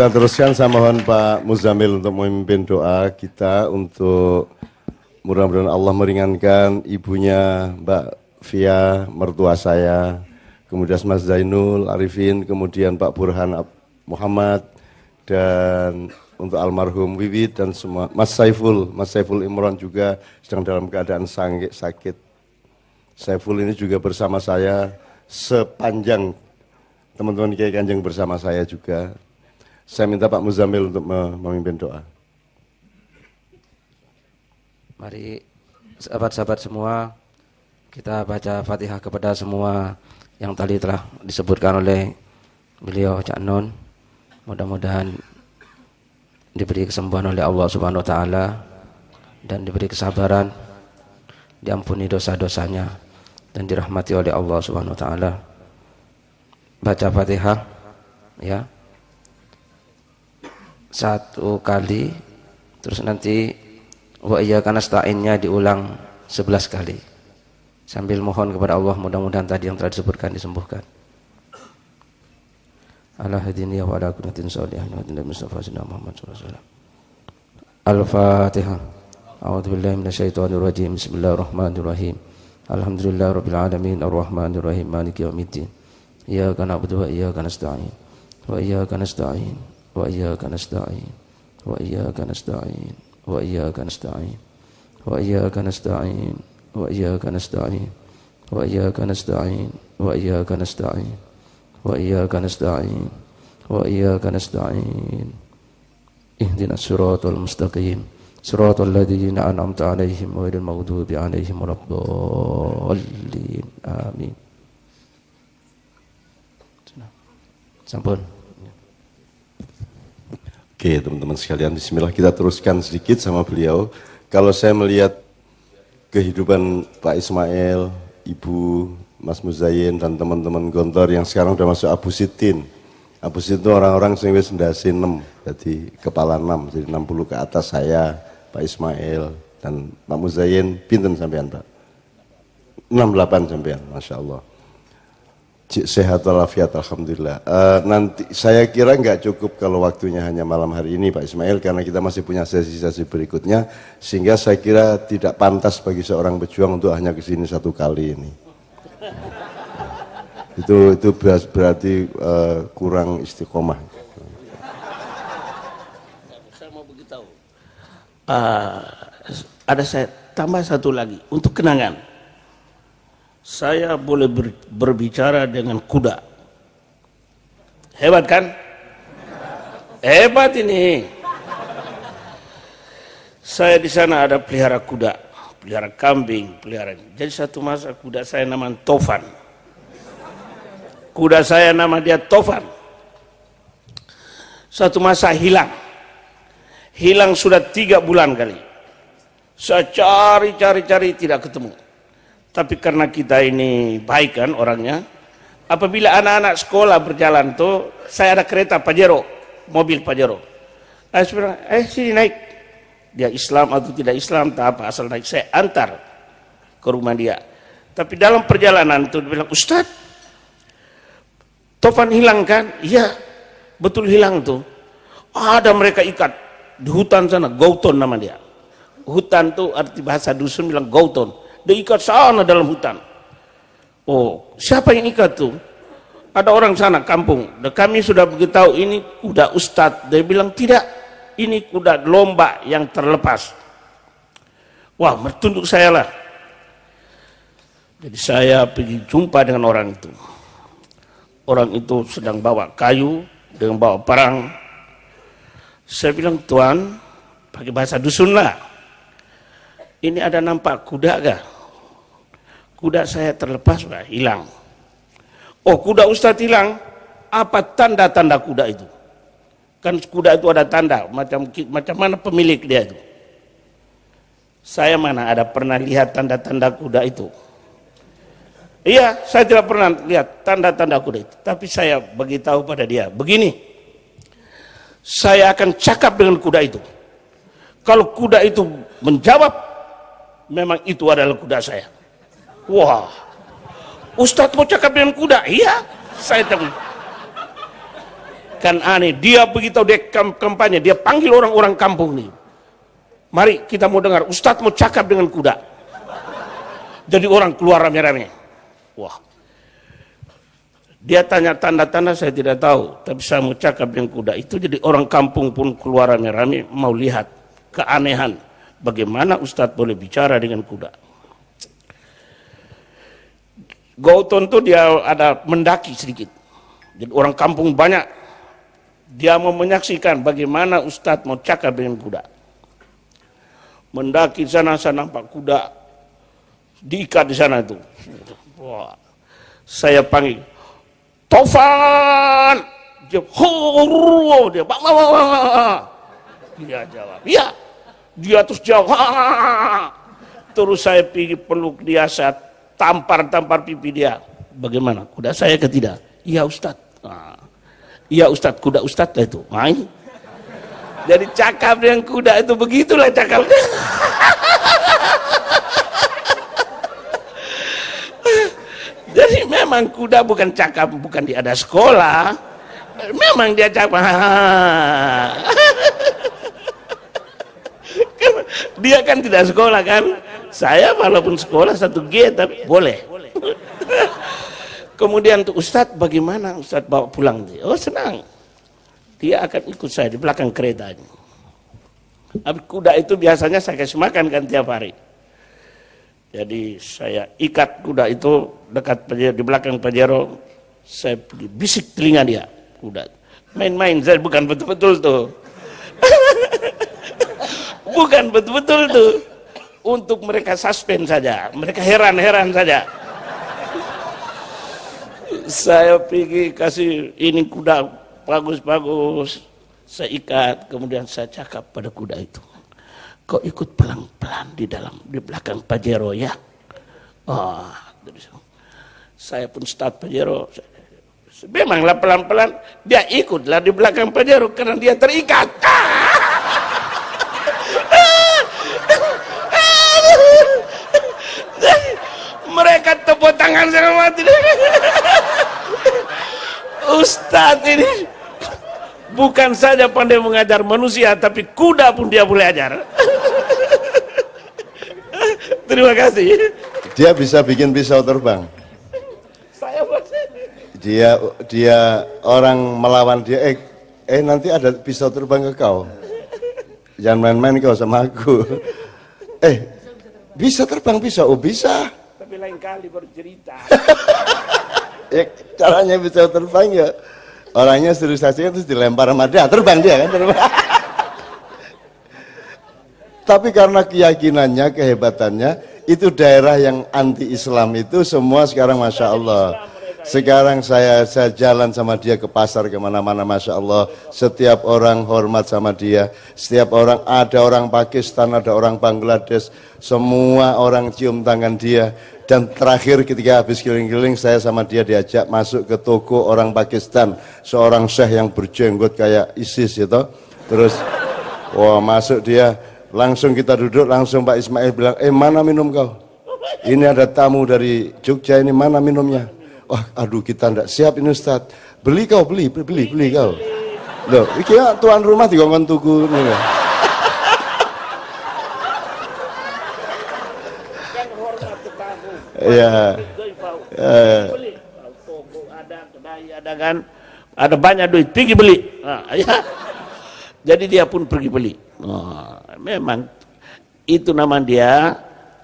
Kita teruskan, saya mohon Pak Muzamil untuk memimpin doa kita untuk mudah-mudahan Allah meringankan ibunya Mbak Fia, mertua saya, kemudian Mas Zainul Arifin, kemudian Pak Burhan Muhammad, dan untuk almarhum Wiwit dan semua Mas Saiful, Mas Saiful Imran juga sedang dalam keadaan sakit. Saiful ini juga bersama saya sepanjang teman-teman Kiai Kanjeng bersama saya juga. Saya minta Pak Muzamil untuk me- memimpin doa. Mari sahabat-sahabat semua kita baca Fatihah kepada semua yang tadi telah disebutkan oleh beliau Cak Nun. Mudah-mudahan diberi kesembuhan oleh Allah Subhanahu wa taala dan diberi kesabaran, diampuni dosa-dosanya dan dirahmati oleh Allah Subhanahu wa taala. Baca Fatihah ya. Satu kali terus nanti wa iyyaka nasta'innya diulang 11 kali. Sambil mohon kepada Allah mudah-mudahan tadi yang telah disebutkan disembuhkan. Ala hadini wa ala kunatin salihin wa ala Mustafa sayyidina Muhammad sallallahu alaihi wasallam. Al-Fatihah. A'udzu billahi minasyaitonir rajim. Bismillahirrahmanirrahim. Alhamdulillahi rabbil alamin arrahmanir rahim maliki yaumiddin. Iyyaka na'budu wa iyyaka nasta'in. Wa iyyaka nasta'in Wa iyyaka nasta'in. Wa iyyaka nasta'in. Wa iyyaka nasta'in. Wa iyyaka nasta'in. Wa iyyaka nasta'in. Wa iyyaka nasta'in. Wa iyyaka nasta'in. Wa iyyaka nasta'in. Wa iyyaka nasta'in. اهدنا الصراط المستقيم صراط الذين أنعمت عليهم غير المغضوب عليهم ولا الضالين آمين Sampun. Oke teman-teman sekalian, bismillah kita teruskan sedikit sama beliau. Kalau saya melihat kehidupan Pak Ismail, Ibu, Mas Muzayin, dan teman-teman Gontor yang sekarang sudah masuk Abu Sitin. Abu Sitin itu orang-orang yang wis ndasi 6, jadi kepala 6, jadi 60 ke atas saya, Pak Ismail, dan Pak Muzayin, pinten sampean Pak? 68 sampean, Masya Allah. Sehat walafiat alhamdulillah. Eh, nanti saya kira nggak cukup kalau waktunya hanya malam hari ini Pak Ismail karena kita masih punya sesi-sesi berikutnya sehingga saya kira tidak pantas bagi seorang pejuang untuk hanya ke sini satu kali ini. Itu itu ber- berarti eh, kurang istiqomah. Saya mau beritahu. Ah, ada saya tambah satu lagi untuk kenangan. Saya boleh ber- berbicara dengan kuda. Hebat kan? Hebat ini. Saya di sana ada pelihara kuda, pelihara kambing, pelihara. Jadi satu masa kuda saya nama Tofan. Kuda saya nama dia Tofan. Satu masa hilang. Hilang sudah tiga bulan kali. Saya cari, cari, cari tidak ketemu. Tapi karena kita ini baik kan orangnya. Apabila anak-anak sekolah berjalan tuh, saya ada kereta Pajero, mobil Pajero. Saya eh sini naik. Dia Islam atau tidak Islam, tak apa, asal naik. Saya antar ke rumah dia. Tapi dalam perjalanan tuh dia bilang, Ustadz, Tovan hilang kan? Iya, betul hilang tuh. Ada mereka ikat di hutan sana, Gauton nama dia. Hutan tuh arti bahasa dusun bilang Gauton. Dia ikat sana dalam hutan. Oh, siapa yang ikat tuh? Ada orang sana kampung. Dan kami sudah beritahu ini kuda ustadz. Dia bilang tidak. Ini kuda lomba yang terlepas. Wah, bertunduk saya lah. Jadi saya pergi jumpa dengan orang itu. Orang itu sedang bawa kayu dengan bawa parang. Saya bilang, Tuan, pakai bahasa dusun lah. Ini ada nampak kuda gak? Kuda saya terlepas, Pak, hilang. Oh, kuda Ustadz hilang. Apa tanda-tanda kuda itu? Kan kuda itu ada tanda, macam macam mana pemilik dia itu? Saya mana ada pernah lihat tanda-tanda kuda itu? Iya, saya tidak pernah lihat tanda-tanda kuda itu. Tapi saya beritahu pada dia, begini, saya akan cakap dengan kuda itu. Kalau kuda itu menjawab, memang itu adalah kuda saya. Wah, Ustadz mau cakap dengan kuda? Iya, saya tahu. Kan aneh, dia begitu dia kam- kampanye, dia panggil orang-orang kampung nih. Mari kita mau dengar, Ustadz mau cakap dengan kuda. Jadi orang keluar rame-rame. Wah. Dia tanya tanda-tanda saya tidak tahu, tapi saya mau cakap dengan kuda. Itu jadi orang kampung pun keluar rame-rame mau lihat keanehan bagaimana Ustadz boleh bicara dengan kuda. Gauton tuh dia ada mendaki sedikit. Jadi orang kampung banyak. Dia mau menyaksikan bagaimana Ustadz mau cakap dengan kuda. Mendaki sana sana nampak kuda diikat di sana itu. Wah. Saya panggil, Tovan! Dia, "Hurru!" dia, "Bak, bak, bak, bak." Dia jawab, iya. Dia terus jawab. Terus saya pergi peluk dia, saya tampar-tampar pipi dia. Bagaimana? Kuda saya ke tidak? Iya Ustadz. Nah, Iya Ustadz, kuda Ustadz lah itu. Nah. Jadi cakap dengan kuda itu begitulah cakapnya. [LAUGHS] Jadi memang kuda bukan cakap, bukan dia ada sekolah. Memang dia cakap. [LAUGHS] Kan dia kan tidak sekolah kan. Saya walaupun sekolah satu G tapi boleh. Kemudian Ustadz bagaimana Ustadz bawa pulang dia? Oh senang. Dia akan ikut saya di belakang kereta ini. Tapi kuda itu biasanya saya kasih makan kan tiap hari. Jadi saya ikat kuda itu dekat Pajero, di belakang Pajero. Saya bisik telinga dia kuda. Main-main saya bukan betul-betul tuh. [LAUGHS] bukan betul-betul tuh. Untuk mereka suspend saja. Mereka heran-heran saja. Saya pergi kasih ini kuda bagus-bagus. Saya ikat, kemudian saya cakap pada kuda itu. Kau ikut pelan-pelan di dalam, di belakang Pajero ya. Oh, saya pun start Pajero. Memanglah pelan-pelan, dia ikutlah di belakang Pajero karena dia terikat. Mereka tepuk tangan sama mati. Ustadz ini bukan saja pandai mengajar manusia, tapi kuda pun dia boleh ajar. Terima kasih. Dia bisa bikin pisau terbang. Saya Dia dia orang melawan dia. Eh, eh nanti ada pisau terbang ke kau. Jangan main-main kau sama aku. Eh, bisa terbang bisa? Oh bisa. Lain kali bercerita. [LAUGHS] Ya, caranya bisa terbang ya. Orangnya sterilisasi terus dilempar sama dia, terbang dia kan terbang. [LAUGHS] Tapi karena keyakinannya, kehebatannya, itu daerah yang anti Islam itu semua sekarang masya Allah. Sekarang saya saya jalan sama dia ke pasar ke mana-mana, masya Allah. Setiap orang hormat sama dia. Setiap orang ada orang Pakistan, ada orang Bangladesh, semua orang cium tangan dia. Dan terakhir ketika habis keliling-keliling saya sama dia diajak masuk ke toko orang Pakistan, seorang syekh yang berjenggot kayak ISIS itu. Terus wah masuk dia. Langsung kita duduk langsung Pak Ismail bilang eh mana minum kau? Ini ada tamu dari Jogja ini mana minumnya? Wah aduh kita tidak siap ini Ustaz. Beli kau beli beli beli kau. Loh iki ya tuan rumah dikongkon tuku ini Iya. Eh, Toko ada, kedai ada kan. Ada banyak duit, pergi beli. Nah, ya. Jadi dia pun pergi beli. Nah, memang itu nama dia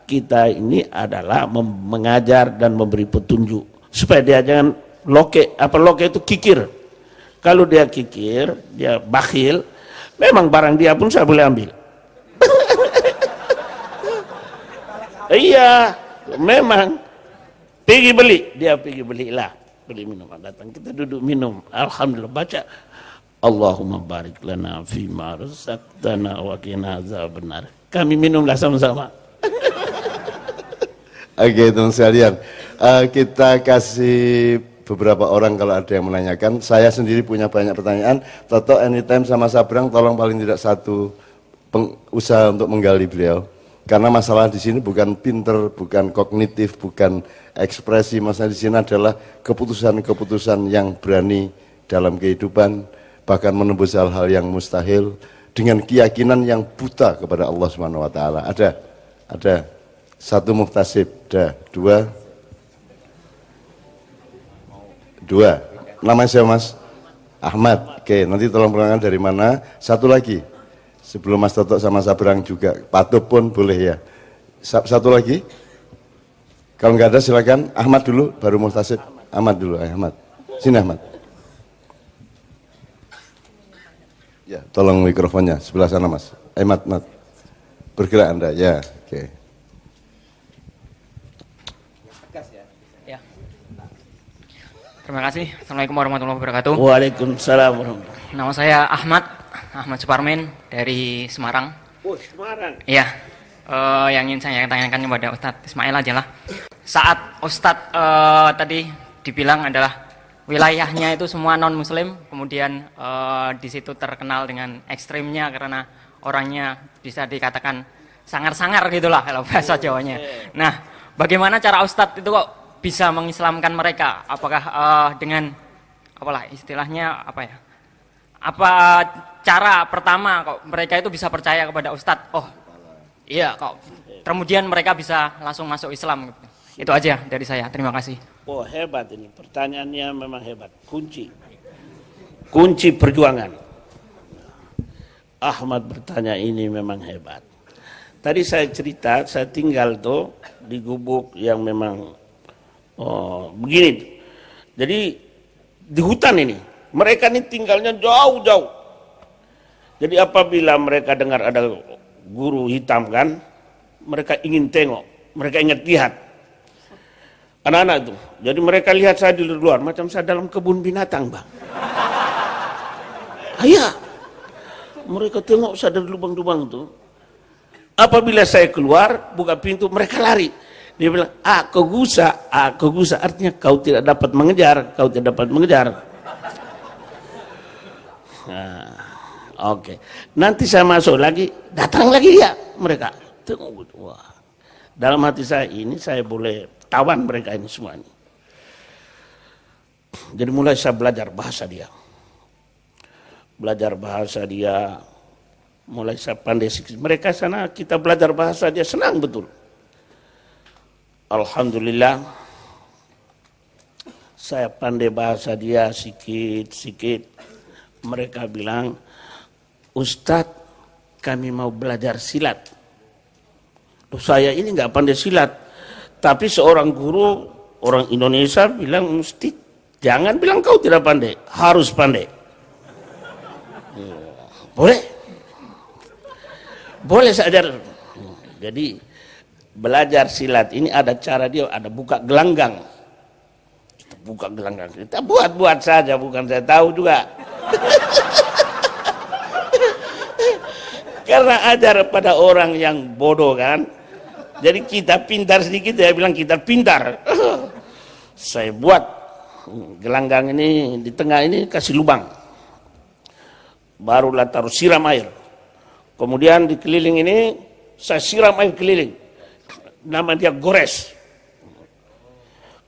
kita ini adalah mengajar dan memberi petunjuk supaya dia jangan loke apa loke itu kikir. Kalau dia kikir, dia bakhil, memang barang dia pun saya boleh ambil. [LAUGHS] iya, memang pergi beli, dia pergi belilah, beli minuman datang kita duduk minum. Alhamdulillah baca Allahumma barik lana fi ma razaqtana wa qina benar. Kami minumlah sama-sama. [LAUGHS] Oke teman sekalian, Eh, kita kasih beberapa orang kalau ada yang menanyakan. Saya sendiri punya banyak pertanyaan. Toto anytime sama Sabrang tolong paling tidak satu usaha untuk menggali beliau. Karena masalah di sini bukan pinter, bukan kognitif, bukan ekspresi. Masalah di sini adalah keputusan-keputusan yang berani dalam kehidupan bahkan menembus hal-hal yang mustahil dengan keyakinan yang buta kepada Allah Subhanahu wa taala. Ada? Ada. Satu muktasib, ada. Dua. Dua. Namanya siapa, Mas? Ahmad. Oke, nanti tolong perkenalkan dari mana? Satu lagi. Sebelum Mas Toto sama Sabrang juga. Patup pun boleh ya. Sa- Satu lagi. Kalau nggak ada silakan Ahmad dulu, baru Mustasib. Ahmad dulu, eh, Ahmad. Sini Ahmad. Ya, tolong mikrofonnya sebelah sana Mas. Eh, Mat, Mat. Bergerak Anda, ya. Oke. Ya. Terima kasih. Assalamualaikum warahmatullahi wabarakatuh. Waalaikumsalam warahmatullahi Nama saya Ahmad, Ahmad Suparmen dari Semarang. Oh, Semarang. Iya. Eh, yang ingin saya tanyakan kepada Ustadz Ismail aja lah. Saat Ustadz eh, tadi dibilang adalah wilayahnya itu semua non Muslim, kemudian eh, di situ terkenal dengan ekstrimnya karena orangnya bisa dikatakan sangar-sangar gitulah kalau bahasa Jawanya. Nah, bagaimana cara Ustadz itu kok bisa mengislamkan mereka? Apakah eh, dengan apalah istilahnya apa ya? Apa cara pertama kok mereka itu bisa percaya kepada Ustadz? Oh, iya kok. Kemudian mereka bisa langsung masuk Islam. Itu aja dari saya. Terima kasih. Oh hebat ini, pertanyaannya memang hebat. Kunci, kunci perjuangan. Ahmad bertanya ini memang hebat. Tadi saya cerita, saya tinggal tuh di gubuk yang memang oh, begini. Jadi di hutan ini, mereka ini tinggalnya jauh-jauh. Jadi apabila mereka dengar ada guru hitam kan, mereka ingin tengok, mereka ingat lihat anak-anak itu. Jadi mereka lihat saya di luar macam saya dalam kebun binatang, Bang. Ayah, [LAUGHS] mereka tengok saya dari lubang-lubang itu. Apabila saya keluar, buka pintu, mereka lari. Dia bilang, ah kau gusa, ah kau gusa. Artinya kau tidak dapat mengejar, kau tidak dapat mengejar. [LAUGHS] Nah, Oke, nanti saya masuk lagi, datang lagi dia mereka. Tengok, wah. Dalam hati saya ini saya boleh tawan mereka ini semua ini. Jadi mulai saya belajar bahasa dia. Belajar bahasa dia, mulai saya pandai sikit. Mereka sana kita belajar bahasa dia senang betul. Alhamdulillah saya pandai bahasa dia sikit-sikit. Mereka bilang, Ustadz kami mau belajar silat. Loh, saya ini nggak pandai silat. Tapi seorang guru, orang Indonesia bilang, mesti jangan bilang kau tidak pandai, harus pandai. Boleh? Boleh saya ajar. Jadi belajar silat ini ada cara dia, ada buka gelanggang. Kita buka gelanggang. Kita buat-buat saja, bukan saya tahu juga. [LAUGHS] Karena ajar pada orang yang bodoh kan. Jadi kita pintar sedikit, dia bilang kita pintar. [LAUGHS] Saya buat gelanggang ini di tengah ini kasih lubang. Barulah taruh siram air. Kemudian di keliling ini saya siram air keliling. Nama dia gores.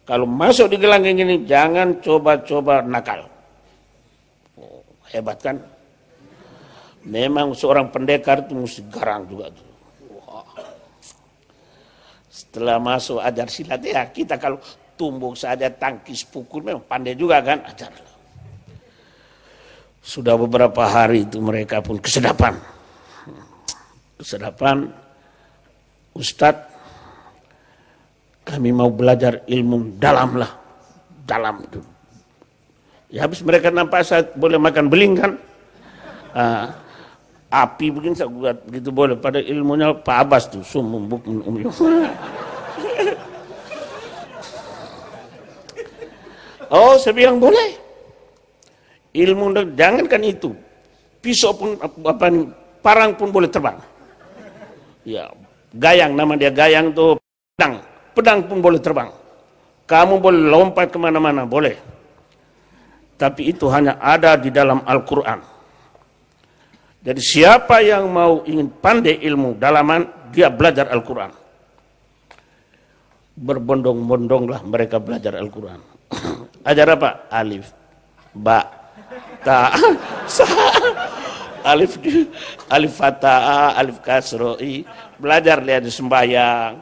Kalau masuk di gelanggang ini jangan coba-coba nakal. Oh, hebat kan? Memang seorang pendekar itu mesti garang juga tuh. Setelah masuk ajar silat ya kita kalau tumbuk saja tangkis pukul memang pandai juga kan ajar. Sudah beberapa hari itu mereka pun kesedapan. Kesedapan Ustadz kami mau belajar ilmu dalam lah. Dalam itu. Ya habis mereka nampak saya boleh makan beling kan. Ah, api begini saya buat begitu boleh. Pada ilmunya Pak Abbas tuh sumum bukum umum oh saya bilang boleh. Ilmu jangankan itu. Pisau pun apa nih parang pun boleh terbang. Ya gayang nama dia gayang tuh pedang. Pedang pun boleh terbang. Kamu boleh lompat ke mana-mana boleh. Tapi itu hanya ada di dalam Al-Quran jadi siapa yang mau ingin pandai ilmu dalaman, dia belajar Al-Quran. Berbondong-bondonglah mereka belajar Al-Quran. [CLEARS THROAT] Ajar apa? Alif, ba, Ta. [LAUGHS] Sa. Alif alif fataa, alif kasroi. Belajar lihat di sembahyang.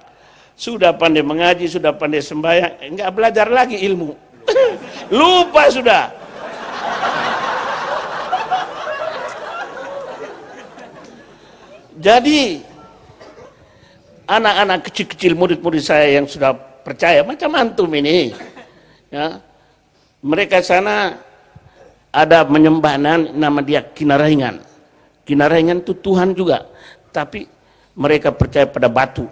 Sudah pandai mengaji, sudah pandai sembahyang, enggak belajar lagi ilmu. [CLEARS THROAT] Lupa sudah. Jadi anak-anak kecil-kecil murid-murid saya yang sudah percaya macam antum ini, ya, mereka sana ada menyembahan nama dia Kinarahingan. Kinarahingan itu Tuhan juga, tapi mereka percaya pada batu,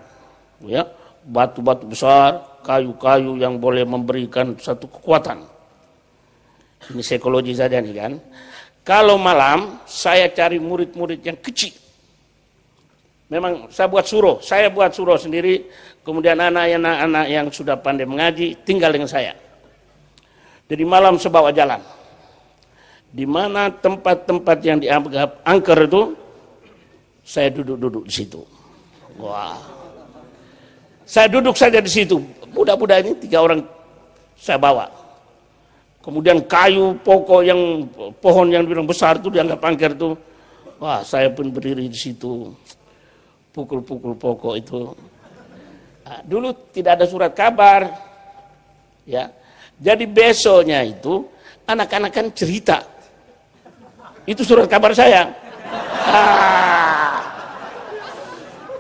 ya, batu-batu besar, kayu-kayu yang boleh memberikan satu kekuatan. Ini psikologi saja nih kan. Kalau malam saya cari murid-murid yang kecil, Memang saya buat suruh, saya buat suruh sendiri, kemudian anak-anak yang sudah pandai mengaji tinggal dengan saya. Jadi malam sebawa jalan. Di mana tempat-tempat yang dianggap angker itu, saya duduk-duduk di situ. Wah. Saya duduk saja di situ. Budak-budak ini tiga orang saya bawa. Kemudian kayu pokok yang pohon yang bilang besar itu dianggap angker itu. Wah, saya pun berdiri di situ pukul-pukul pokok itu. Nah, dulu tidak ada surat kabar, ya. Jadi besoknya itu anak-anak kan cerita. Itu surat kabar saya. Ah.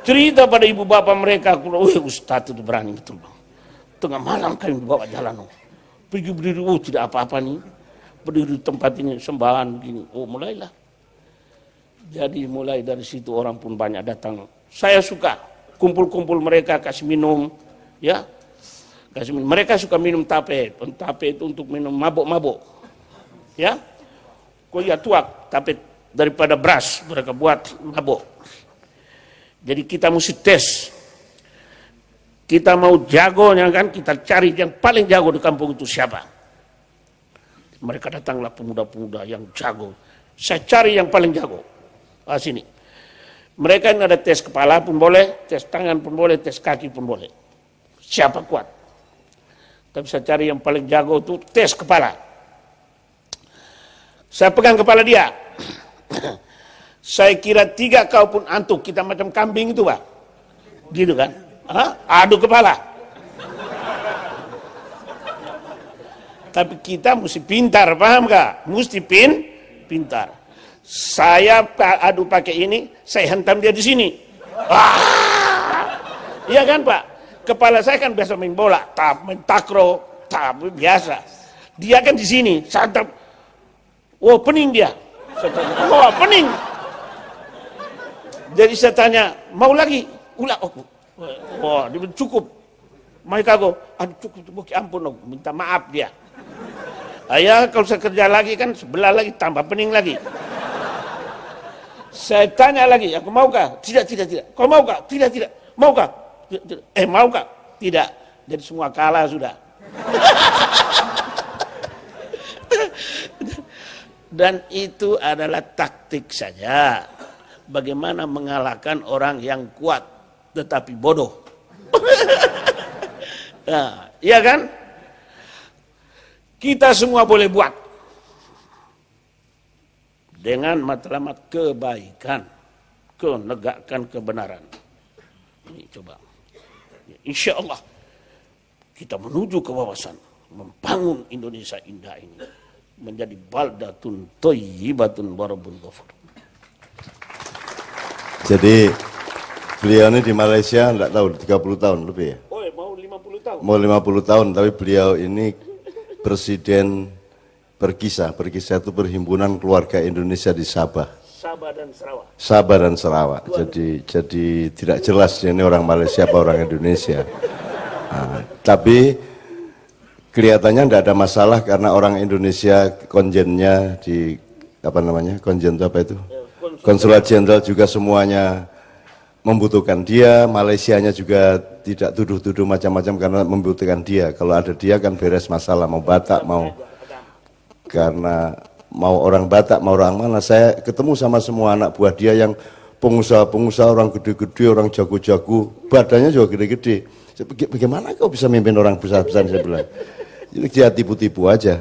Cerita pada ibu bapak mereka, wih Ustadz itu berani betul bang. Tengah malam kami bawa jalan, oh. pergi berdiri, oh tidak apa-apa nih, berdiri di tempat ini sembahan begini. Oh mulailah. Jadi mulai dari situ orang pun banyak datang saya suka kumpul-kumpul mereka kasih minum, ya. Kasih minum. Mereka suka minum tape. Tape itu untuk minum mabuk-mabuk. Ya. Koya tuak tape daripada beras mereka buat mabuk. Jadi kita mesti tes. Kita mau jagonya kan, kita cari yang paling jago di kampung itu siapa. Mereka datanglah pemuda-pemuda yang jago. Saya cari yang paling jago. Ah, sini. Mereka ini ada tes kepala pun boleh, tes tangan pun boleh, tes kaki pun boleh. Siapa kuat? Tapi saya cari yang paling jago itu tes kepala. Saya pegang kepala dia. [CLEARS THROAT] saya kira tiga kau pun antuk, kita macam kambing itu pak. Gitu kan? Hah? Adu kepala. Tapi kita mesti pintar, paham gak? Mesti pin, pintar saya adu pakai ini, saya hentam dia di sini. Ah! Iya kan Pak? Kepala saya kan biasa main bola, tap, main takro, tap, biasa. Dia kan di sini, santap. Oh pening dia. oh pening. Jadi saya tanya, mau lagi? Ulah, oh, oh dia cukup. Mereka go, aduh cukup, cukup, ampun, oh, minta maaf dia. Ayah kalau saya kerja lagi kan sebelah lagi tambah pening lagi. Saya tanya lagi, aku maukah? Tidak, tidak, tidak. Kau maukah? Tidak, tidak. Maukah? Tidak, tidak. Eh, maukah? Tidak. Jadi semua kalah sudah. [LAUGHS] Dan itu adalah taktik saja. Bagaimana mengalahkan orang yang kuat tetapi bodoh. [LAUGHS] nah, iya kan? Kita semua boleh buat dengan matlamat kebaikan, kenegakkan kebenaran. Ini coba. Insya Allah kita menuju ke wawasan membangun Indonesia indah ini menjadi baldatun toyibatun warabun ghafur. Jadi beliau ini di Malaysia enggak tahu 30 tahun lebih ya? Oh, mau 50 tahun. Mau 50 tahun tapi beliau ini presiden Berkisah, berkisah itu perhimpunan keluarga Indonesia di Sabah. Sabah dan Sarawak. Sabah dan Sarawak. Jadi jadi tidak jelas ini orang Malaysia apa orang Indonesia. Nah, tapi kelihatannya tidak ada masalah karena orang Indonesia konjennya di apa namanya konjen itu apa itu konsulat jenderal juga semuanya membutuhkan dia Malaysianya juga tidak tuduh-tuduh macam-macam karena membutuhkan dia kalau ada dia kan beres masalah mau Batak mau karena mau orang Batak, mau orang mana, saya ketemu sama semua anak buah dia yang pengusaha-pengusaha, orang gede-gede, orang jago-jago, badannya juga gede-gede. Bagaimana kau bisa mimpin orang besar-besar, saya bilang. Jadi dia tipu-tipu aja.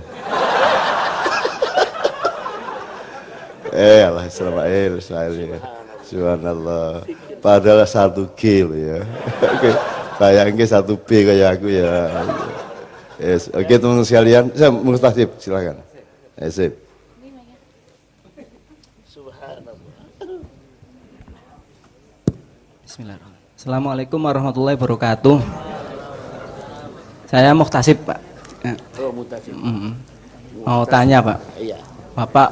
Eh, Allah Ismail ya. Subhanallah. Padahal satu G ya. Oke, bayangin satu B kayak aku ya. Yes. Oke teman-teman sekalian, saya mustasib silakan. Eh, sip. Bismillahirrahmanirrahim. Assalamualaikum warahmatullahi wabarakatuh. Saya Muhtasib, Pak. Oh, mm, Mau tanya, Pak. Iya. Bapak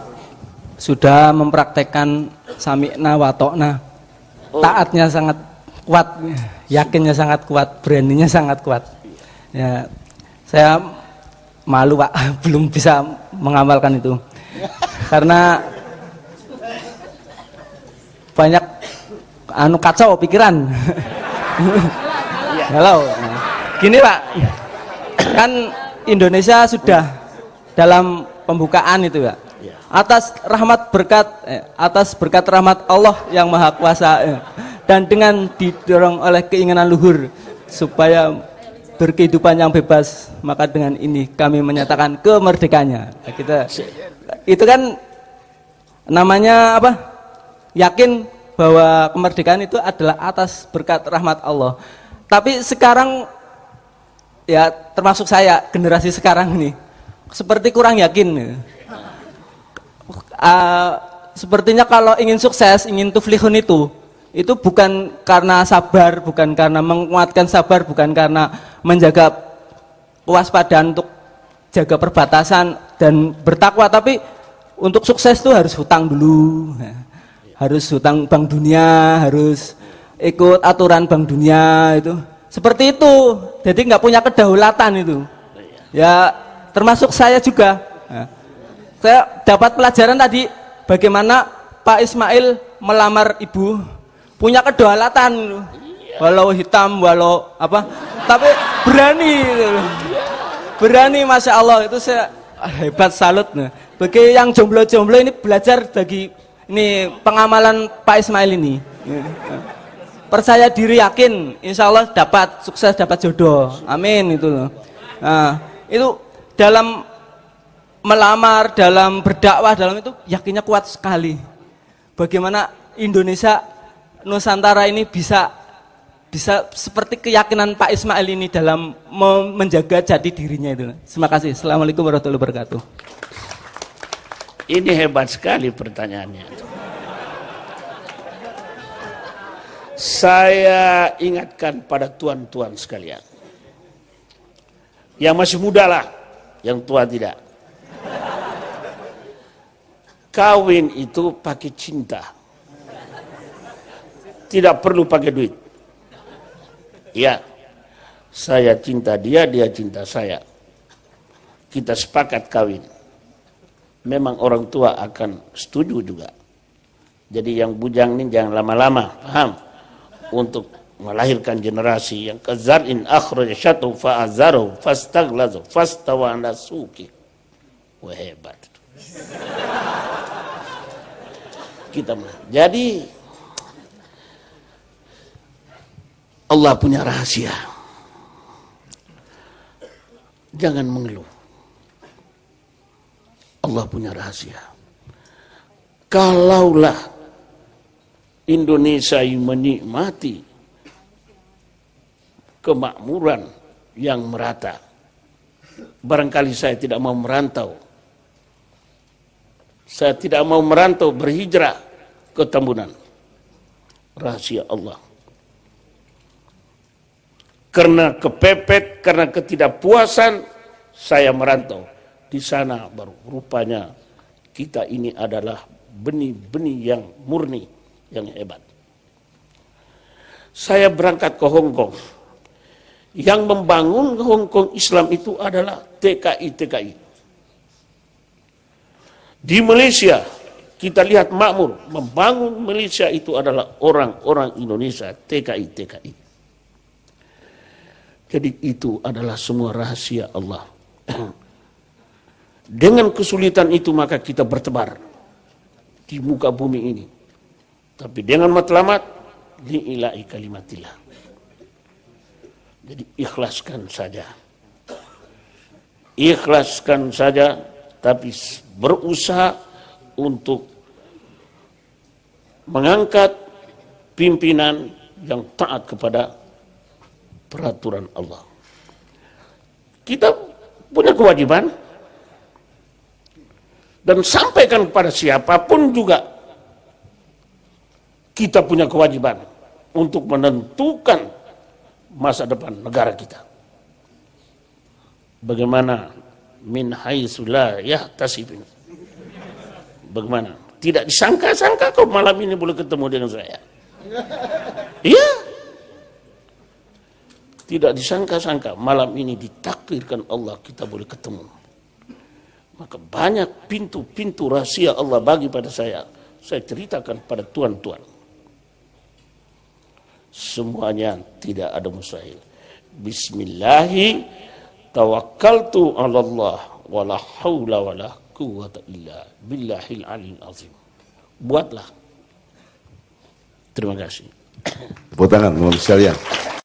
sudah mempraktekkan sami'na wa ta'na. Taatnya sangat kuat, yakinnya sangat kuat, beraninya sangat kuat. Ya, saya malu, Pak, [LAUGHS] belum bisa mengamalkan itu. Karena banyak anu kacau pikiran. Halo. Nah, Gini Pak, kan Indonesia sudah dalam pembukaan itu ya. Atas rahmat berkat, eh, atas berkat rahmat Allah yang Maha Kuasa eh, dan dengan didorong oleh keinginan luhur supaya berkehidupan yang bebas, maka dengan ini kami menyatakan kemerdekaannya. Nah, Kita itu kan namanya apa? Yakin bahwa kemerdekaan itu adalah atas berkat rahmat Allah. Tapi sekarang ya termasuk saya generasi sekarang nih seperti kurang yakin. Ah, sepertinya kalau ingin sukses, ingin tuflihun itu itu bukan karena sabar, bukan karena menguatkan sabar, bukan karena menjaga kewaspadaan untuk jaga perbatasan dan bertakwa, tapi untuk sukses itu harus hutang dulu, harus hutang bank dunia, harus ikut aturan bank dunia itu. Seperti itu, jadi nggak punya kedaulatan itu. Ya termasuk saya juga. Saya dapat pelajaran tadi bagaimana Pak Ismail melamar ibu punya kedaulatan walau hitam walau apa. Tapi berani. Gitu berani masya Allah. Itu saya hebat salut. Nah. bagi yang jomblo-jomblo ini belajar bagi ini pengamalan Pak Ismail ini. Percaya diri yakin. Insya Allah dapat sukses dapat jodoh. Amin itu loh. Nah, itu dalam melamar dalam berdakwah dalam itu yakinnya kuat sekali. Bagaimana Indonesia Nusantara ini bisa bisa seperti keyakinan Pak Ismail ini dalam me- menjaga jati dirinya itu. Terima kasih. Assalamualaikum warahmatullahi wabarakatuh. Ini hebat sekali pertanyaannya. Saya ingatkan pada tuan-tuan sekalian. Yang masih muda lah, yang tua tidak. Kawin itu pakai cinta. Tidak perlu pakai duit. Ya, saya cinta dia, dia cinta saya. Kita sepakat kawin. Memang orang tua akan setuju juga. Jadi yang bujang ini jangan lama-lama, paham? Untuk melahirkan generasi yang kezarin akhraja syatu fa'azaru fastaglazu fastawa ala suki. Wah hebat. Kita mah. Jadi Allah punya rahasia. Jangan mengeluh. Allah punya rahasia. Kalaulah Indonesia menikmati kemakmuran yang merata, barangkali saya tidak mau merantau. Saya tidak mau merantau berhijrah ke Tambunan. Rahasia Allah. Karena kepepet, karena ketidakpuasan, saya merantau. Di sana baru rupanya kita ini adalah benih-benih yang murni, yang hebat. Saya berangkat ke Hong Kong. Yang membangun Hong Kong Islam itu adalah TKI-TKI. Di Malaysia, kita lihat makmur. Membangun Malaysia itu adalah orang-orang Indonesia, TKI-TKI. Jadi itu adalah semua rahasia Allah. Dengan kesulitan itu maka kita bertebar di muka bumi ini. Tapi dengan matlamat li'ila'i kalimatillah. Jadi ikhlaskan saja. Ikhlaskan saja tapi berusaha untuk mengangkat pimpinan yang taat kepada peraturan Allah. Kita punya kewajiban dan sampaikan kepada siapa pun juga kita punya kewajiban untuk menentukan masa depan negara kita. Bagaimana min haitsu la yahtasibun. Bagaimana? Tidak disangka-sangka kau malam ini boleh ketemu dengan saya. Iya. Tidak disangka-sangka malam ini ditakdirkan Allah kita boleh ketemu. Maka banyak pintu-pintu rahasia Allah bagi pada saya. Saya ceritakan pada tuan-tuan. Semuanya tidak ada mustahil. Bismillahi tawakkaltu ala Allah haula wala quwwata illa billahil alil azim. Buatlah. Terima kasih. Tepuk tangan, Mohon sekalian.